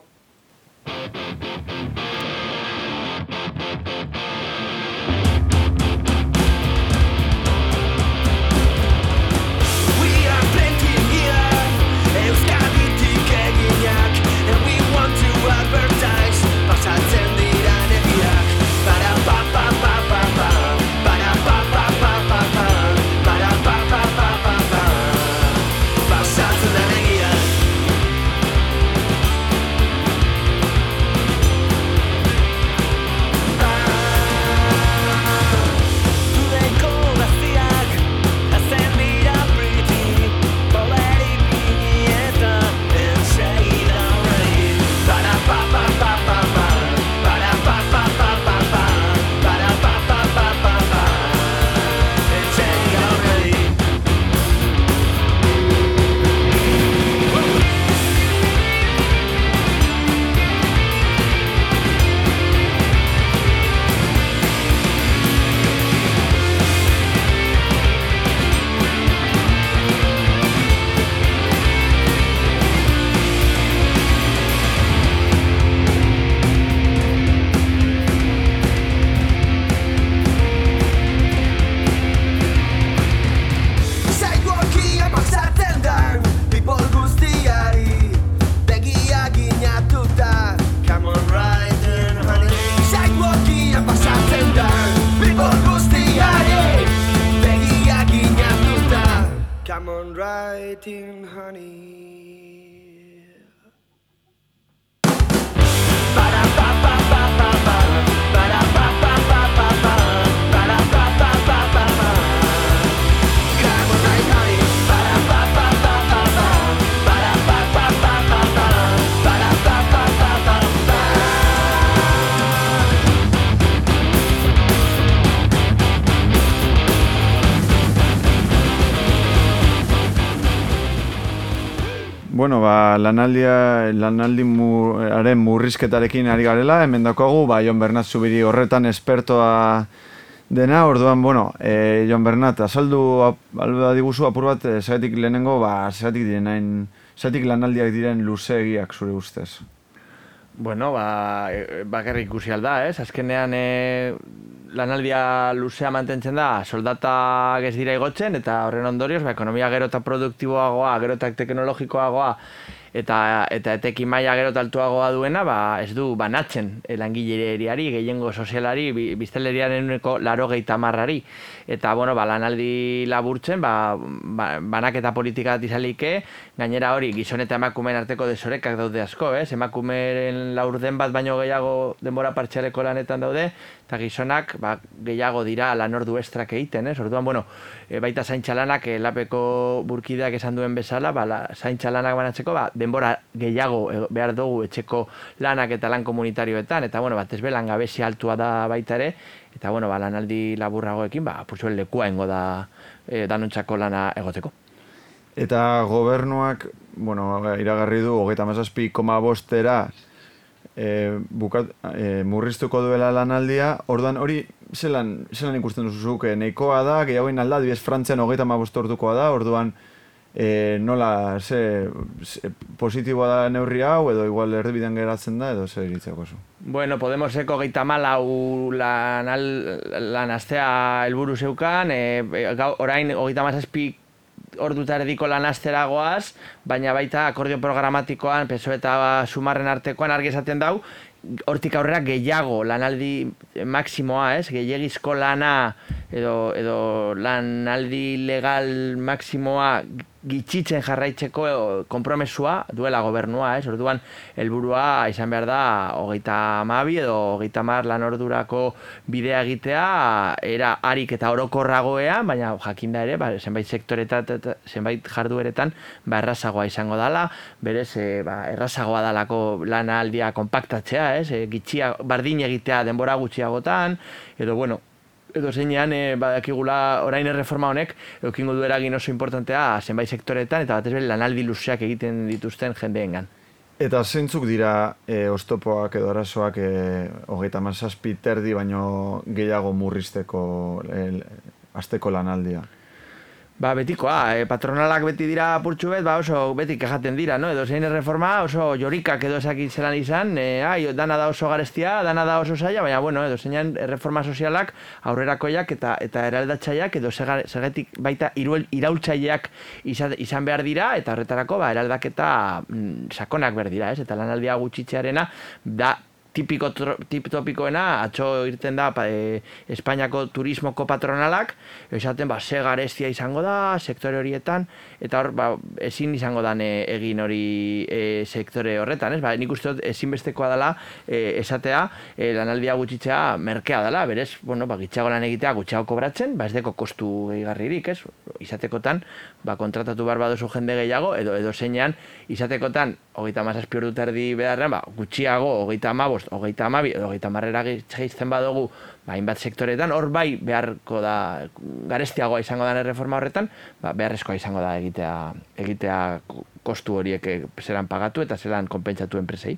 Bueno, ba, lanaldia, lanaldi muaren murrizketarekin ari garela, hemen dakogu, ba, Jon Bernat Zubiri horretan espertoa dena, orduan, bueno, e, Jon Bernat, azaldu ap- alba diguzu apur bat, e, zeratik lehenengo, ba, zeratik direnain, zeratik lanaldiak diren luzeegiak zure ustez. Bueno, ba, e, bakarrik ikusi alda, ez? Azkenean e, lanaldia luzea mantentzen da, soldatak ez dira igotzen, eta horren ondorioz, ba, ekonomia gero eta produktiboagoa, gero eta teknologikoagoa, eta, eta etekin maila gero altuagoa duena, ba, ez du banatzen langileriari, gehiengo sozialari, bi- biztanleriaren uneko laro marrari. Eta, bueno, ba, lanaldi laburtzen, ba, ba, banaketa politika bat izalike, gainera hori, gizon eta emakumeen arteko desorekak daude asko, ez? Emakumeen laurden bat baino gehiago denbora partxaleko lanetan daude, eta gizonak ba, gehiago dira lan ordu estrak egiten, ez? Orduan, bueno, e, baita zaintza lanak, e, lapeko burkideak esan duen bezala, ba, la, zaintza lanak banatzeko, ba, denbora gehiago e, behar dugu etxeko lanak eta lan komunitarioetan, eta, bueno, bat ez be, langabezi altua da baita ere, eta, bueno, ba, lanaldi laburragoekin, ba, pursuen lekua ingo da e, danontzako lana egoteko. Eta gobernuak, bueno, iragarri du, hogeita mazazpi koma bostera e, bukat, e, murriztuko duela lanaldia, orduan hori zelan, zelan ikusten duzuzuk, e, nahikoa da, gehiagoin alda, dibes Frantzian hogeita ma ordukoa da, orduan e, nola, ze, ze positiboa da neurri hau, edo igual erdibidean geratzen da, edo zer iritzeko zu. Bueno, Podemoseko geita malau lan, al- lan astea helburu zeukan, e, gau, orain hogeita mazazpi orduta erdiko lan astera goaz, baina baita akordio programatikoan, peso eta sumarren artekoan argi esaten dau, hortik aurrera gehiago lanaldi maksimoa, ez? Gehiagizko lana edo, edo lanaldi legal maksimoa gitxitzen jarraitzeko konpromesua duela gobernua, ez? Orduan, helburua izan behar da hogeita mabi edo hogeita mar lan ordurako bidea egitea era harik eta orokorragoean, baina jakinda ere, ba, zenbait sektoretan, eta zenbait jardueretan, ba, errazagoa izango dala, berez, e, ba, errazagoa dalako lanaldia konpaktatzea, ez? E, gitxia, bardin egitea denbora gutxiagotan, edo, bueno, edo zeinean e, badakigula orain erreforma honek eukingo du eragin oso importantea zenbait sektoretan eta batez bere lanaldi luzeak egiten dituzten jendeengan. Eta zeintzuk dira e, oztopoak edo arazoak e, hogeita mazazpi terdi baino gehiago murrizteko e, asteko lanaldia? Ba, betikoa, e, patronalak beti dira apurtxu bet, ba oso beti kejaten dira, no? Edo zein erreforma oso jorikak edo esakit zelan izan, e, ai, dana da oso garestia, dana da oso zaila, baina, bueno, edo zeinan erreforma sozialak aurrerakoiak eta eta eraldatzaileak edo sega- segetik baita iruel, iraultzaileak izan, izan behar dira, eta horretarako, ba, eraldaketa mm, sakonak behar dira, ez? Eta lanaldia gutxitzearena, da, tipiko tip topikoena atzo irten da pa, e, Espainiako turismoko patronalak esaten ba ze garestia izango da sektore horietan eta hor ba, ezin izango dan e, egin hori e, sektore horretan ez? Ba nik uste dut ezinbestekoa dela e, esatea e, lanaldia gutxitzea merkea dela berez bueno ba gitxago lan egitea gutxiago kobratzen ba ez deko kostu gehigarririk ez? Izatekotan ba kontratatu behar baduzu jende gehiago edo edo zeinean izatekotan hogeita mazazpi ordu terdi beharrean, ba, gutxiago, hogeita amabost, hogeita amabi, hogeita marrera gehitzen badugu, ba, hainbat sektoretan, hor bai beharko da, garestiagoa izango da reforma horretan, ba, beharrezkoa izango da egitea, egitea ko- kostu horiek eh, zelan pagatu eta zelan konpentsatu enpresei.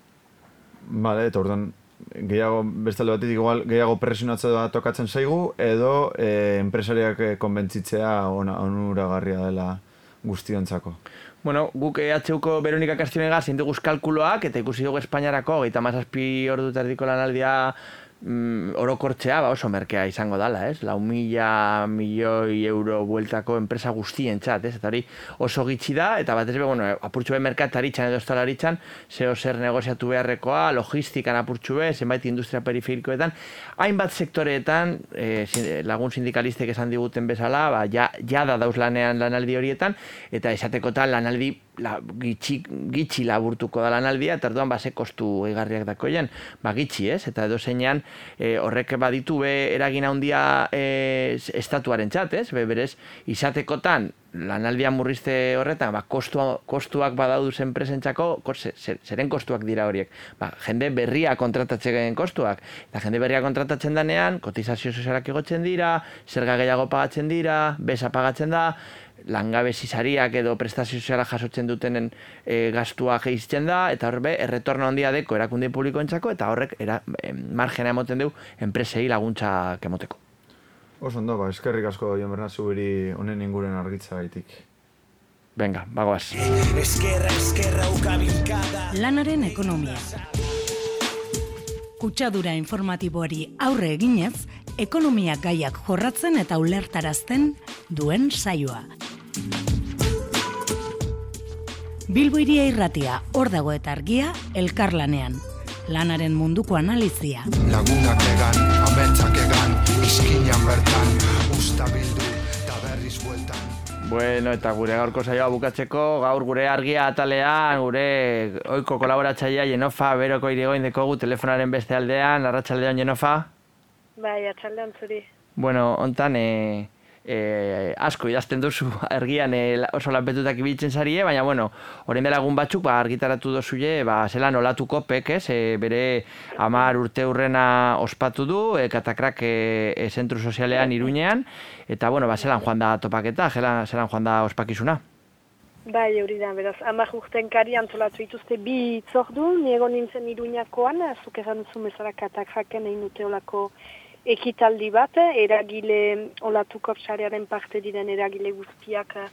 Bale, eta orduan gehiago, bestalde batetik igual, gehiago presionatzea da tokatzen zaigu, edo e, enpresariak eh, konbentzitzea ona, onuragarria dela guztiontzako. Bueno, guk EHUko Veronika Castionega zein dugu eta ikusi dugu Espainiarako hogeita mazazpi ordu terdiko lanaldia mm, orokortzea ba oso merkea izango dala, ez? Lau mila milioi euro bueltako enpresa guztientzat, ez? Eta hori oso gitxi da, eta batez be, bueno, apurtxu be merkataritzan edo ostalaritzan, zeo zer negoziatu beharrekoa, logistikan apurtxu be, zenbait industria periferikoetan, hainbat sektoreetan, e, lagun sindikalistek esan diguten bezala, ba, ja, jada dauz lanean lanaldi horietan, eta esatekotan lanaldi la, gitxi, gitxi laburtuko da lanaldia, eta orduan base kostu egarriak dakoien, ba gitxi, ez? Eta edo zeinean e, horrek baditu be eragin handia e, estatuaren txat, ez? Be, berez, izatekotan, lanaldia murrizte horretan, ba, kostua, kostuak badaudu enpresentzako, ko- ze- ze- zeren kostuak dira horiek? Ba, jende berria kontratatzen kostuak. Eta jende berria kontratatzen danean, kotizazio sozialak igotzen dira, zerga gehiago pagatzen dira, besa pagatzen da, langabezi sariak edo prestazio soziala jasotzen dutenen e, gastua geizten da, eta horbe, erretorno handia deko erakunde publikoentzako, eta horrek era, margena emoten du enpresei laguntza emoteko. Oso ondo, ba, eskerrik asko Jon Bernat Zubiri honen inguren argitza gaitik. Venga, bagoaz. Eskerra, eskerra, ukabilkada Lanaren ekonomia. Kutsadura informatiboari aurre eginez, ekonomia gaiak jorratzen eta ulertarazten duen saioa. Bilbo iria irratia, hor dago eta argia, elkarlanean. Lanaren munduko analizia. Lagunak egan, izkinan bertan, usta bildu, eta berriz bueltan. Bueno, eta gure gaurko saioa bukatzeko, gaur gure argia atalean, gure oiko kolaboratzailea Jenofa beroko irigoin dekogu telefonaren beste aldean, arratsaldean Jenofa. Bai, atxaldean zuri. Bueno, hontan e, e, asko idazten duzu (laughs) argian e, oso lanpetutak ibiltzen zarie, baina bueno, orain dela egun batzuk ba, argitaratu dozue, ba, zelan olatuko pek, ez, e, bere amar urte urrena ospatu du, e, katakrak e, e, zentru sozialean iruñean, eta bueno, ba, zelan joan da topaketa, zelan, zelan joan da ospakizuna. Bai, hori da, beraz, amak urten kari antolatu dituzte bi itzordu, niego nintzen iruñakoan, zuk erran duzu bezala katak jaken egin dute olako ekitaldi bat, eragile olatu kopsarearen parte diren eragile guztiak eh,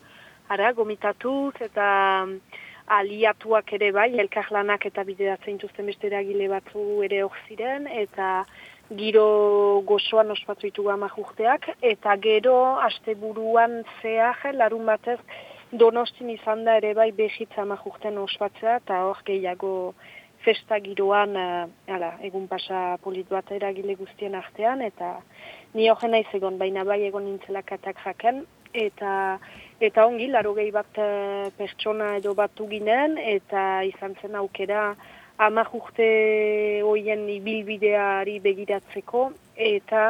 ara, gomitatuz eta mm, aliatuak ere bai, elkarlanak eta bideratzen dituzten beste eragile batzu ere hor ziren, eta giro gozoan ospatu ditugu amak urteak, eta gero asteburuan zehar, larun batez, Donostin izan da ere bai behitza amajurten ospatzea eta hor gehiago festa giroan uh, ala, egun pasa polit bat eragile guztien artean eta ni horren naiz egon, baina bai egon nintzela katak jaken eta eta ongi, laro gehi bat eh, pertsona edo batu ginen eta izan zen aukera amak urte hoien ibilbideari begiratzeko eta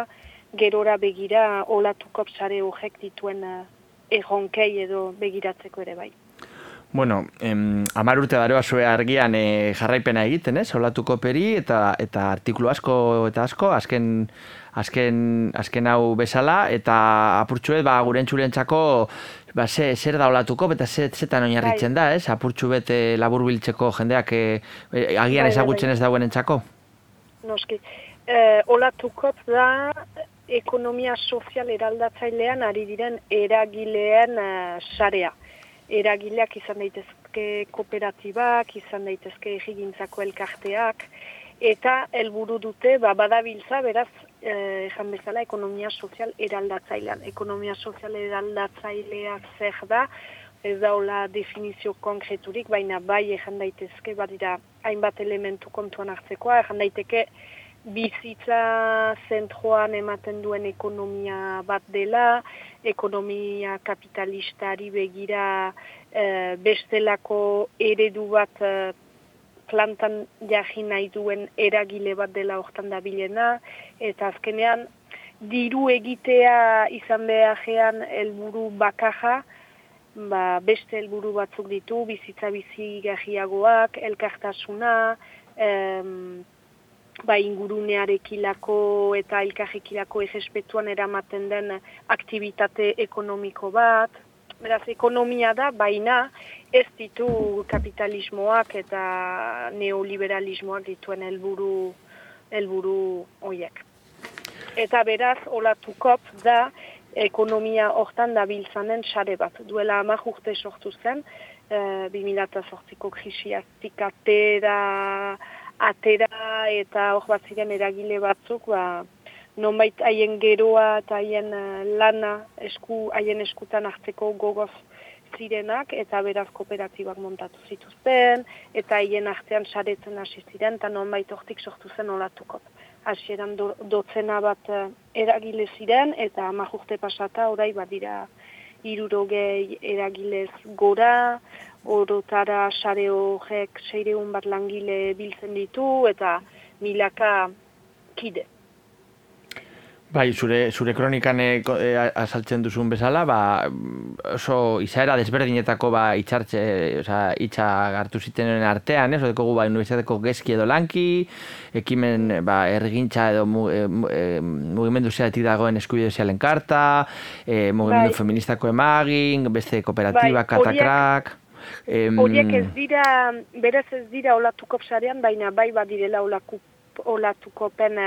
gerora begira olatuko sare horrek dituen uh, erronkei edo begiratzeko ere bai. Bueno, em, amar urte daroa zue argian e, jarraipena egiten, ez? Olatuko peri eta eta artikulu asko eta asko, azken, azken, azken hau bezala, eta apurtxuet, ba, gure entzulentzako, ba, ze, zer da olatuko, eta ze, zetan oinarritzen da, ez? Apurtxu bete labur biltzeko jendeak e, agian Bai, bai, ezagutzen bai. ez dauen entzako. Noski. Eh, olatukot da ekonomia sozial eraldatzailean ari diren eragileen eh, sarea. Eragileak izan daitezke kooperatibak, izan daitezke egigintzako elkarteak, eta helburu dute ba, badabiltza beraz eh, ejan bezala ekonomia sozial eraldatzailean. Ekonomia sozial eraldatzailea zer da, ez daula definizio konkreturik, baina bai ejan daitezke badira hainbat elementu kontuan hartzekoa, ejan daiteke bizitza zentroan ematen duen ekonomia bat dela, ekonomia kapitalistari begira eh, bestelako eredu bat eh, plantan jarri nahi duen eragile bat dela hortan dabilena, eta azkenean diru egitea izan beharrean helburu bakaja, ba, beste helburu batzuk ditu, bizitza bizigarriagoak, elkartasuna, em, ba, ingurunearekilako eta elkarrekilako errespetuan eramaten den aktivitate ekonomiko bat. Beraz, ekonomia da, baina ez ditu kapitalismoak eta neoliberalismoak dituen helburu helburu hoiek. Eta beraz, olatukop da ekonomia hortan dabiltzanen sare bat. Duela amak urte sortu zen, e, 2008ko krisiatik atera, atera eta hor bat ziren eragile batzuk, ba, nonbait haien geroa eta haien eh, lana esku, haien eskutan hartzeko gogoz zirenak eta beraz kooperatibak montatu zituzten eta haien artean saretzen hasi ziren eta nonbait hortik sortu zen olatuko. Hasieran do, dotzena bat eh, eragile ziren eta hamar urte pasata orai badira irurogei eragilez gora, orotara sare horrek seireun bat langile biltzen ditu eta milaka kide. Bai, zure, zure kronikan e, e, azaltzen duzun bezala, ba, oso izaera desberdinetako ba, itxartxe, oza, itxa hartu zitenen artean, ez? Odekogu ba, universitateko gezki edo lanki, ekimen ba, ergintza edo mu, e, e, mugimendu zeatik dagoen eskubide sozialen karta, e, mugimendu Bai. feministako emagin, beste kooperatiba, Bai, katakrak, em, Horiek ez dira, berez ez dira olatuko sarean, baina bai badirela olaku, olatukopen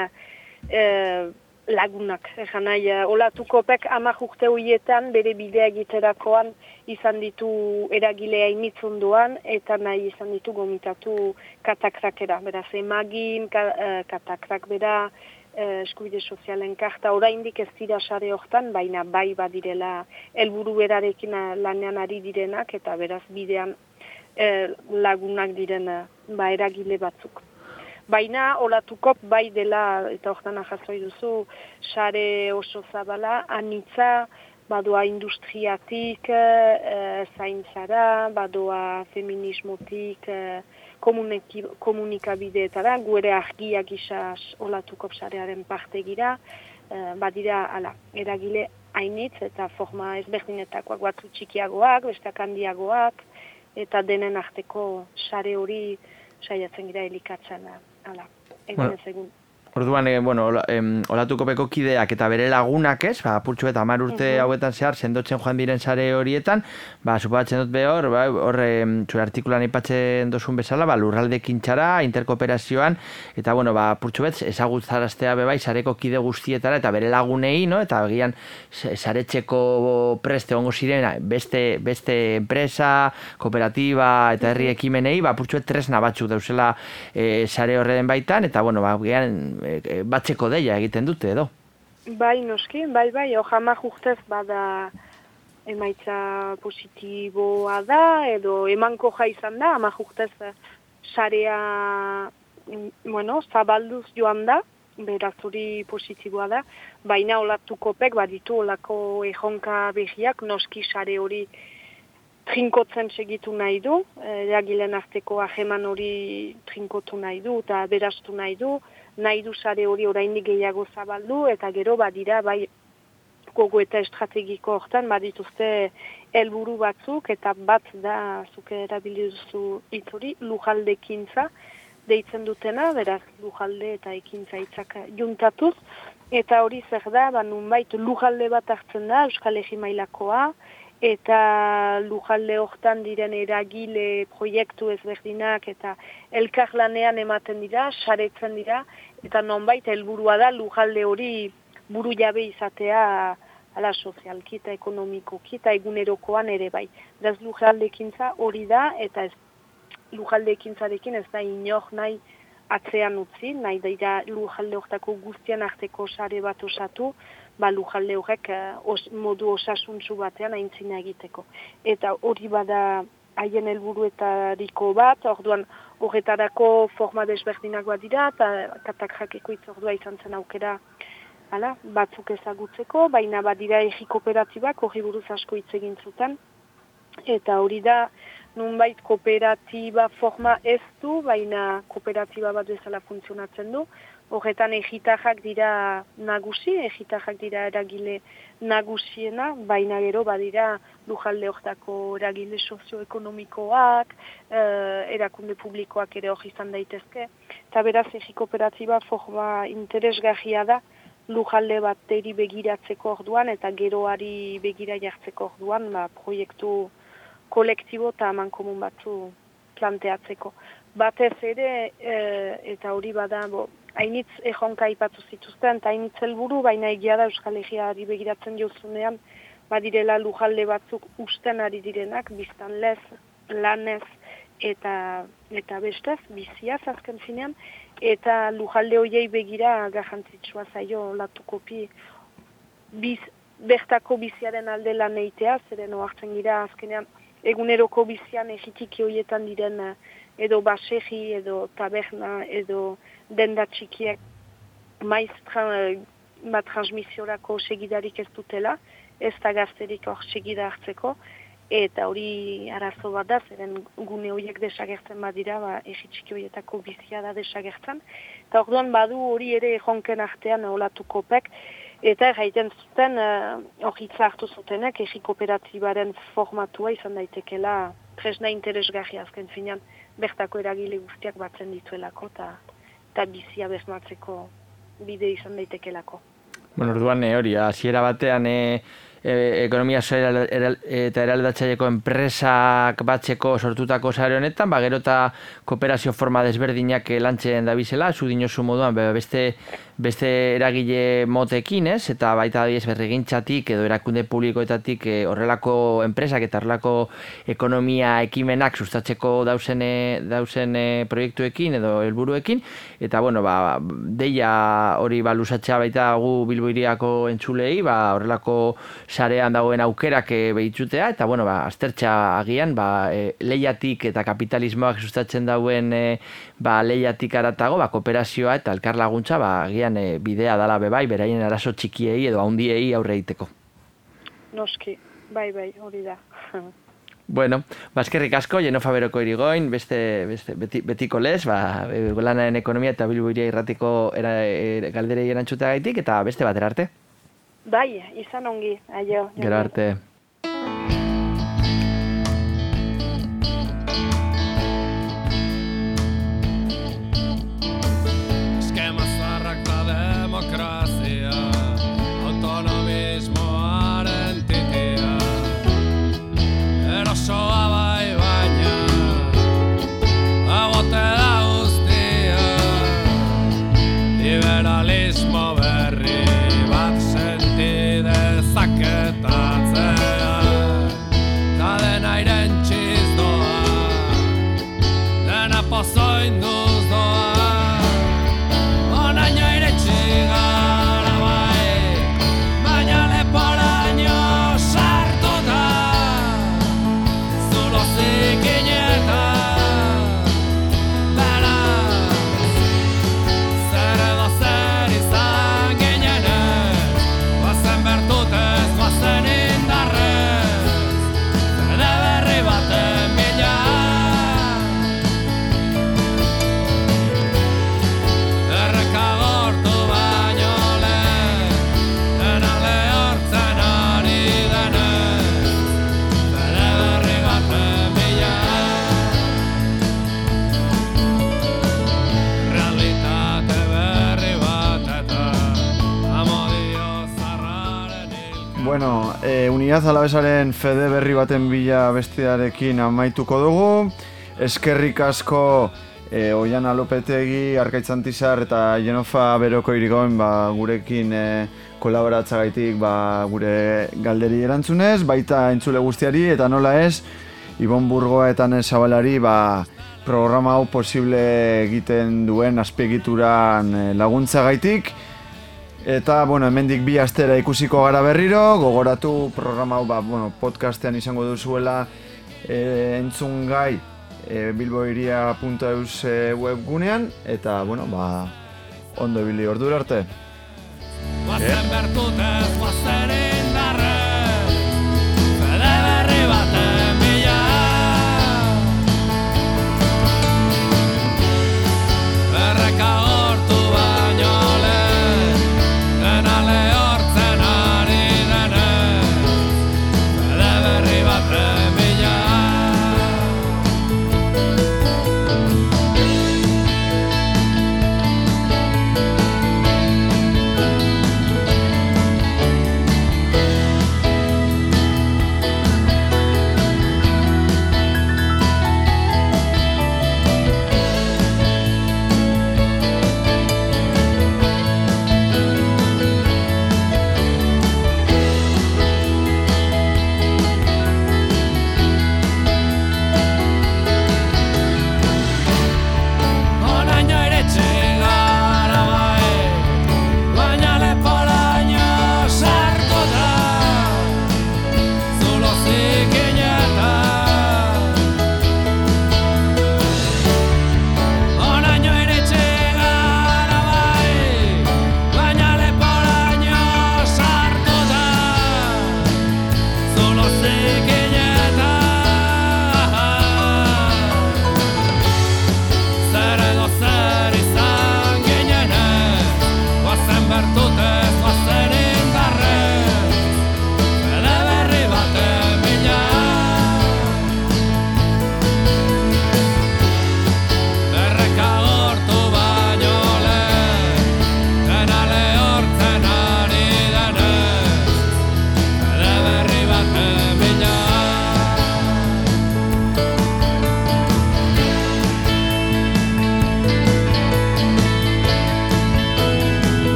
eh, lagunak. Egan nahi, eh, olatukopek ama urte horietan bere bidea egiterakoan izan ditu eragilea imitzunduan eta nahi izan ditu gomitatu katakrakera. Beraz, emagin, ka, eh, katakrak bera, eh, eskubide sozialen karta, oraindik ez dira sare hortan, baina bai badirela helburu berarekin lanean ari direnak eta beraz bidean lagunak diren ba, eragile batzuk. Baina olatukop bai dela, eta hortan jazoi duzu, sare oso zabala, anitza, badoa industriatik, e, zaintzara, badoa feminismotik, e, komunikabideetara, gu ere argiak isaz olatukop sarearen parte gira, e, badira, ala, eragile hainitz eta forma ezberdinetakoak batzu txikiagoak, besteak handiagoak, eta denen arteko sare hori saiatzen gira elikatzen, ala, egun Bueno. ez egun. Orduan, e, bueno, em, olatukopeko kideak eta bere lagunak ez, ba, purtsu eta hamar urte Mhm. hauetan zehar, sendotzen joan diren sare horietan, ba, supatzen dut behor, ba, hor, em, zure artikulan aipatzen dozun bezala, ba, lurralde kintxara, interkooperazioan, eta, bueno, ba, purtsu bet, ezagutzaraztea bebai, sareko kide guztietara, eta bere lagunei, no? eta agian s- saretxeko preste ongo zirena, beste, beste enpresa, kooperatiba eta herri ekimenei, ba, purtsu tresna batzuk dauzela e, sare horren baitan, eta, bueno, ba, agian, e, e, batzeko deia egiten dute edo. Bai, noski, bai, bai, hojama urtez bada emaitza positiboa da, edo emanko ja izan da, ama urtez eh, sarea, mm, bueno, zabalduz joan da, beraz hori positiboa da, baina olatuko pek baditu olako ejonka behiak, noski sare hori trinkotzen segitu nahi du, eragilen arteko aheman hori trinkotu nahi du eta berastu nahi du, nahi du sare hori oraindik gehiago zabaldu eta gero badira bai gogo eta estrategiko hortan badituzte helburu batzuk eta bat da zuke erabili duzu hitz hori lujaldekintza deitzen dutena, beraz lujalde eta ekintza hitzak juntatuz eta hori zer da, ba nunbait lujalde bat hartzen da Euskal Herri mailakoa eta lujalde hortan diren eragile proiektu ezberdinak eta elkarlanean ematen dira, saretzen dira, eta nonbait helburua da lujalde hori buru jabe izatea ala sozialki eta ekonomikoki eta egunerokoan ere bai. Beraz lujaldekintza hori da eta ez lujaldekintzarekin ez da inor nahi atzean utzi, nahi daira lujalde hortako guztian arteko sare bat osatu, ba lujalde horrek eh, os, modu osasuntzu batean aintzina egiteko. Eta hori bada haien helburuetariko bat, orduan horretarako forma desberdinak bat dira, eta katakrakeko hitz ordua izan zen aukera hala, batzuk ezagutzeko, baina badira egi kooperatibak hori buruz asko hitz egin zuten, eta hori da nunbait kooperatiba forma ez du, baina kooperatiba bat bezala funtzionatzen du, Horretan egitajak dira nagusi, egitajak dira eragile nagusiena, baina gero badira lujalde hortako eragile sozioekonomikoak, eh, erakunde publikoak ere hori izan daitezke. Eta beraz, egi kooperatiba forma interesgarria da lujalde bateri begiratzeko orduan eta geroari begira jartzeko orduan, ba, proiektu kolektibo eta aman komun batzu planteatzeko. Batez ere, e, eta hori bada, bo, hainitz ejonka ipatu zituzten, eta hainitz helburu, baina egia da Euskal Herriari begiratzen jozunean, badirela lujalde batzuk usten ari direnak, biztan lez, lanez, eta, eta bestez, biziaz azken finean, eta lujalde hoiei begira garrantzitsua zaio latukopi biz, bertako biziaren alde lan eitea, zeren oartzen gira azkenean eguneroko bizian egitiki hoietan diren eh, edo basegi, edo taberna, edo denda txikiek maiz tra, bat transmisiorako segidarik ez dutela, ez da gazterik hor segida hartzeko, eta hori arazo bat da, zeren gune horiek desagertzen badira, ba, egi txiki horietako bizia da desagertzen. Eta orduan badu hori ere jonken artean olatuko pek, Eta erraiten zuten, uh, hor hitza hartu zutenak, egi kooperatibaren formatua izan daitekela tresna interesgarri azken finean bertako eragile guztiak batzen dituelako eta eta bizia bermatzeko bide izan daitekelako. Bueno, orduan eh, hori, hasiera batean e, e, ekonomia eral, eta eraldatzaileko enpresak batzeko sortutako sare honetan, ba, gero eta kooperazio forma desberdinak lantzen dabizela, zu dinosu moduan, be- beste, beste eragile motekin, ez? Eta baita adiez berregintzatik edo erakunde publikoetatik eh, horrelako enpresak eta horrelako ekonomia ekimenak sustatzeko dauzen, eh, dauzen eh, proiektuekin edo helburuekin eta bueno, ba, deia hori ba lusatzea baita gu Bilbo hiriako entzulei, ba horrelako sarean dagoen aukerak e, behitzutea eta bueno, ba aztertza agian ba e, leiatik eta kapitalismoak sustatzen dauen e, ba leiatik aratago ba kooperazioa eta elkarlaguntza ba agian e, bidea dala be bai beraien arazo txikiei edo handiei aurre egiteko. Noski, bai, bai, hori da. Bueno, baskerrik asko, Jenofa Beroko irigoin, beste, beste beti, betiko lez, ba, e, lanaren ekonomia eta bilbo iria irratiko era, e, galderei erantzutea gaitik, eta beste batera arte. Bai, izan ongi, aio. Gero arte. Unidad Alabesaren fede berri baten bila bestiarekin amaituko dugu. Eskerrik asko e, Oiana Lopetegi, Arkaitzantizar eta Jenofa Beroko irigoen ba, gurekin e, kolaboratzagaitik ba, gure galderi erantzunez, baita entzule guztiari eta nola ez, Ibon Burgoa eta Zabalari ba, programa hau posible egiten duen azpiegituran e, laguntzagaitik. Eta, bueno, hemendik bi astera ikusiko gara berriro, gogoratu programa hau, ba, bueno, podcastean izango duzuela e, entzun gai e, bilboiria.eus e, webgunean, eta, bueno, ba, ondo ibili ordura arte. Guazen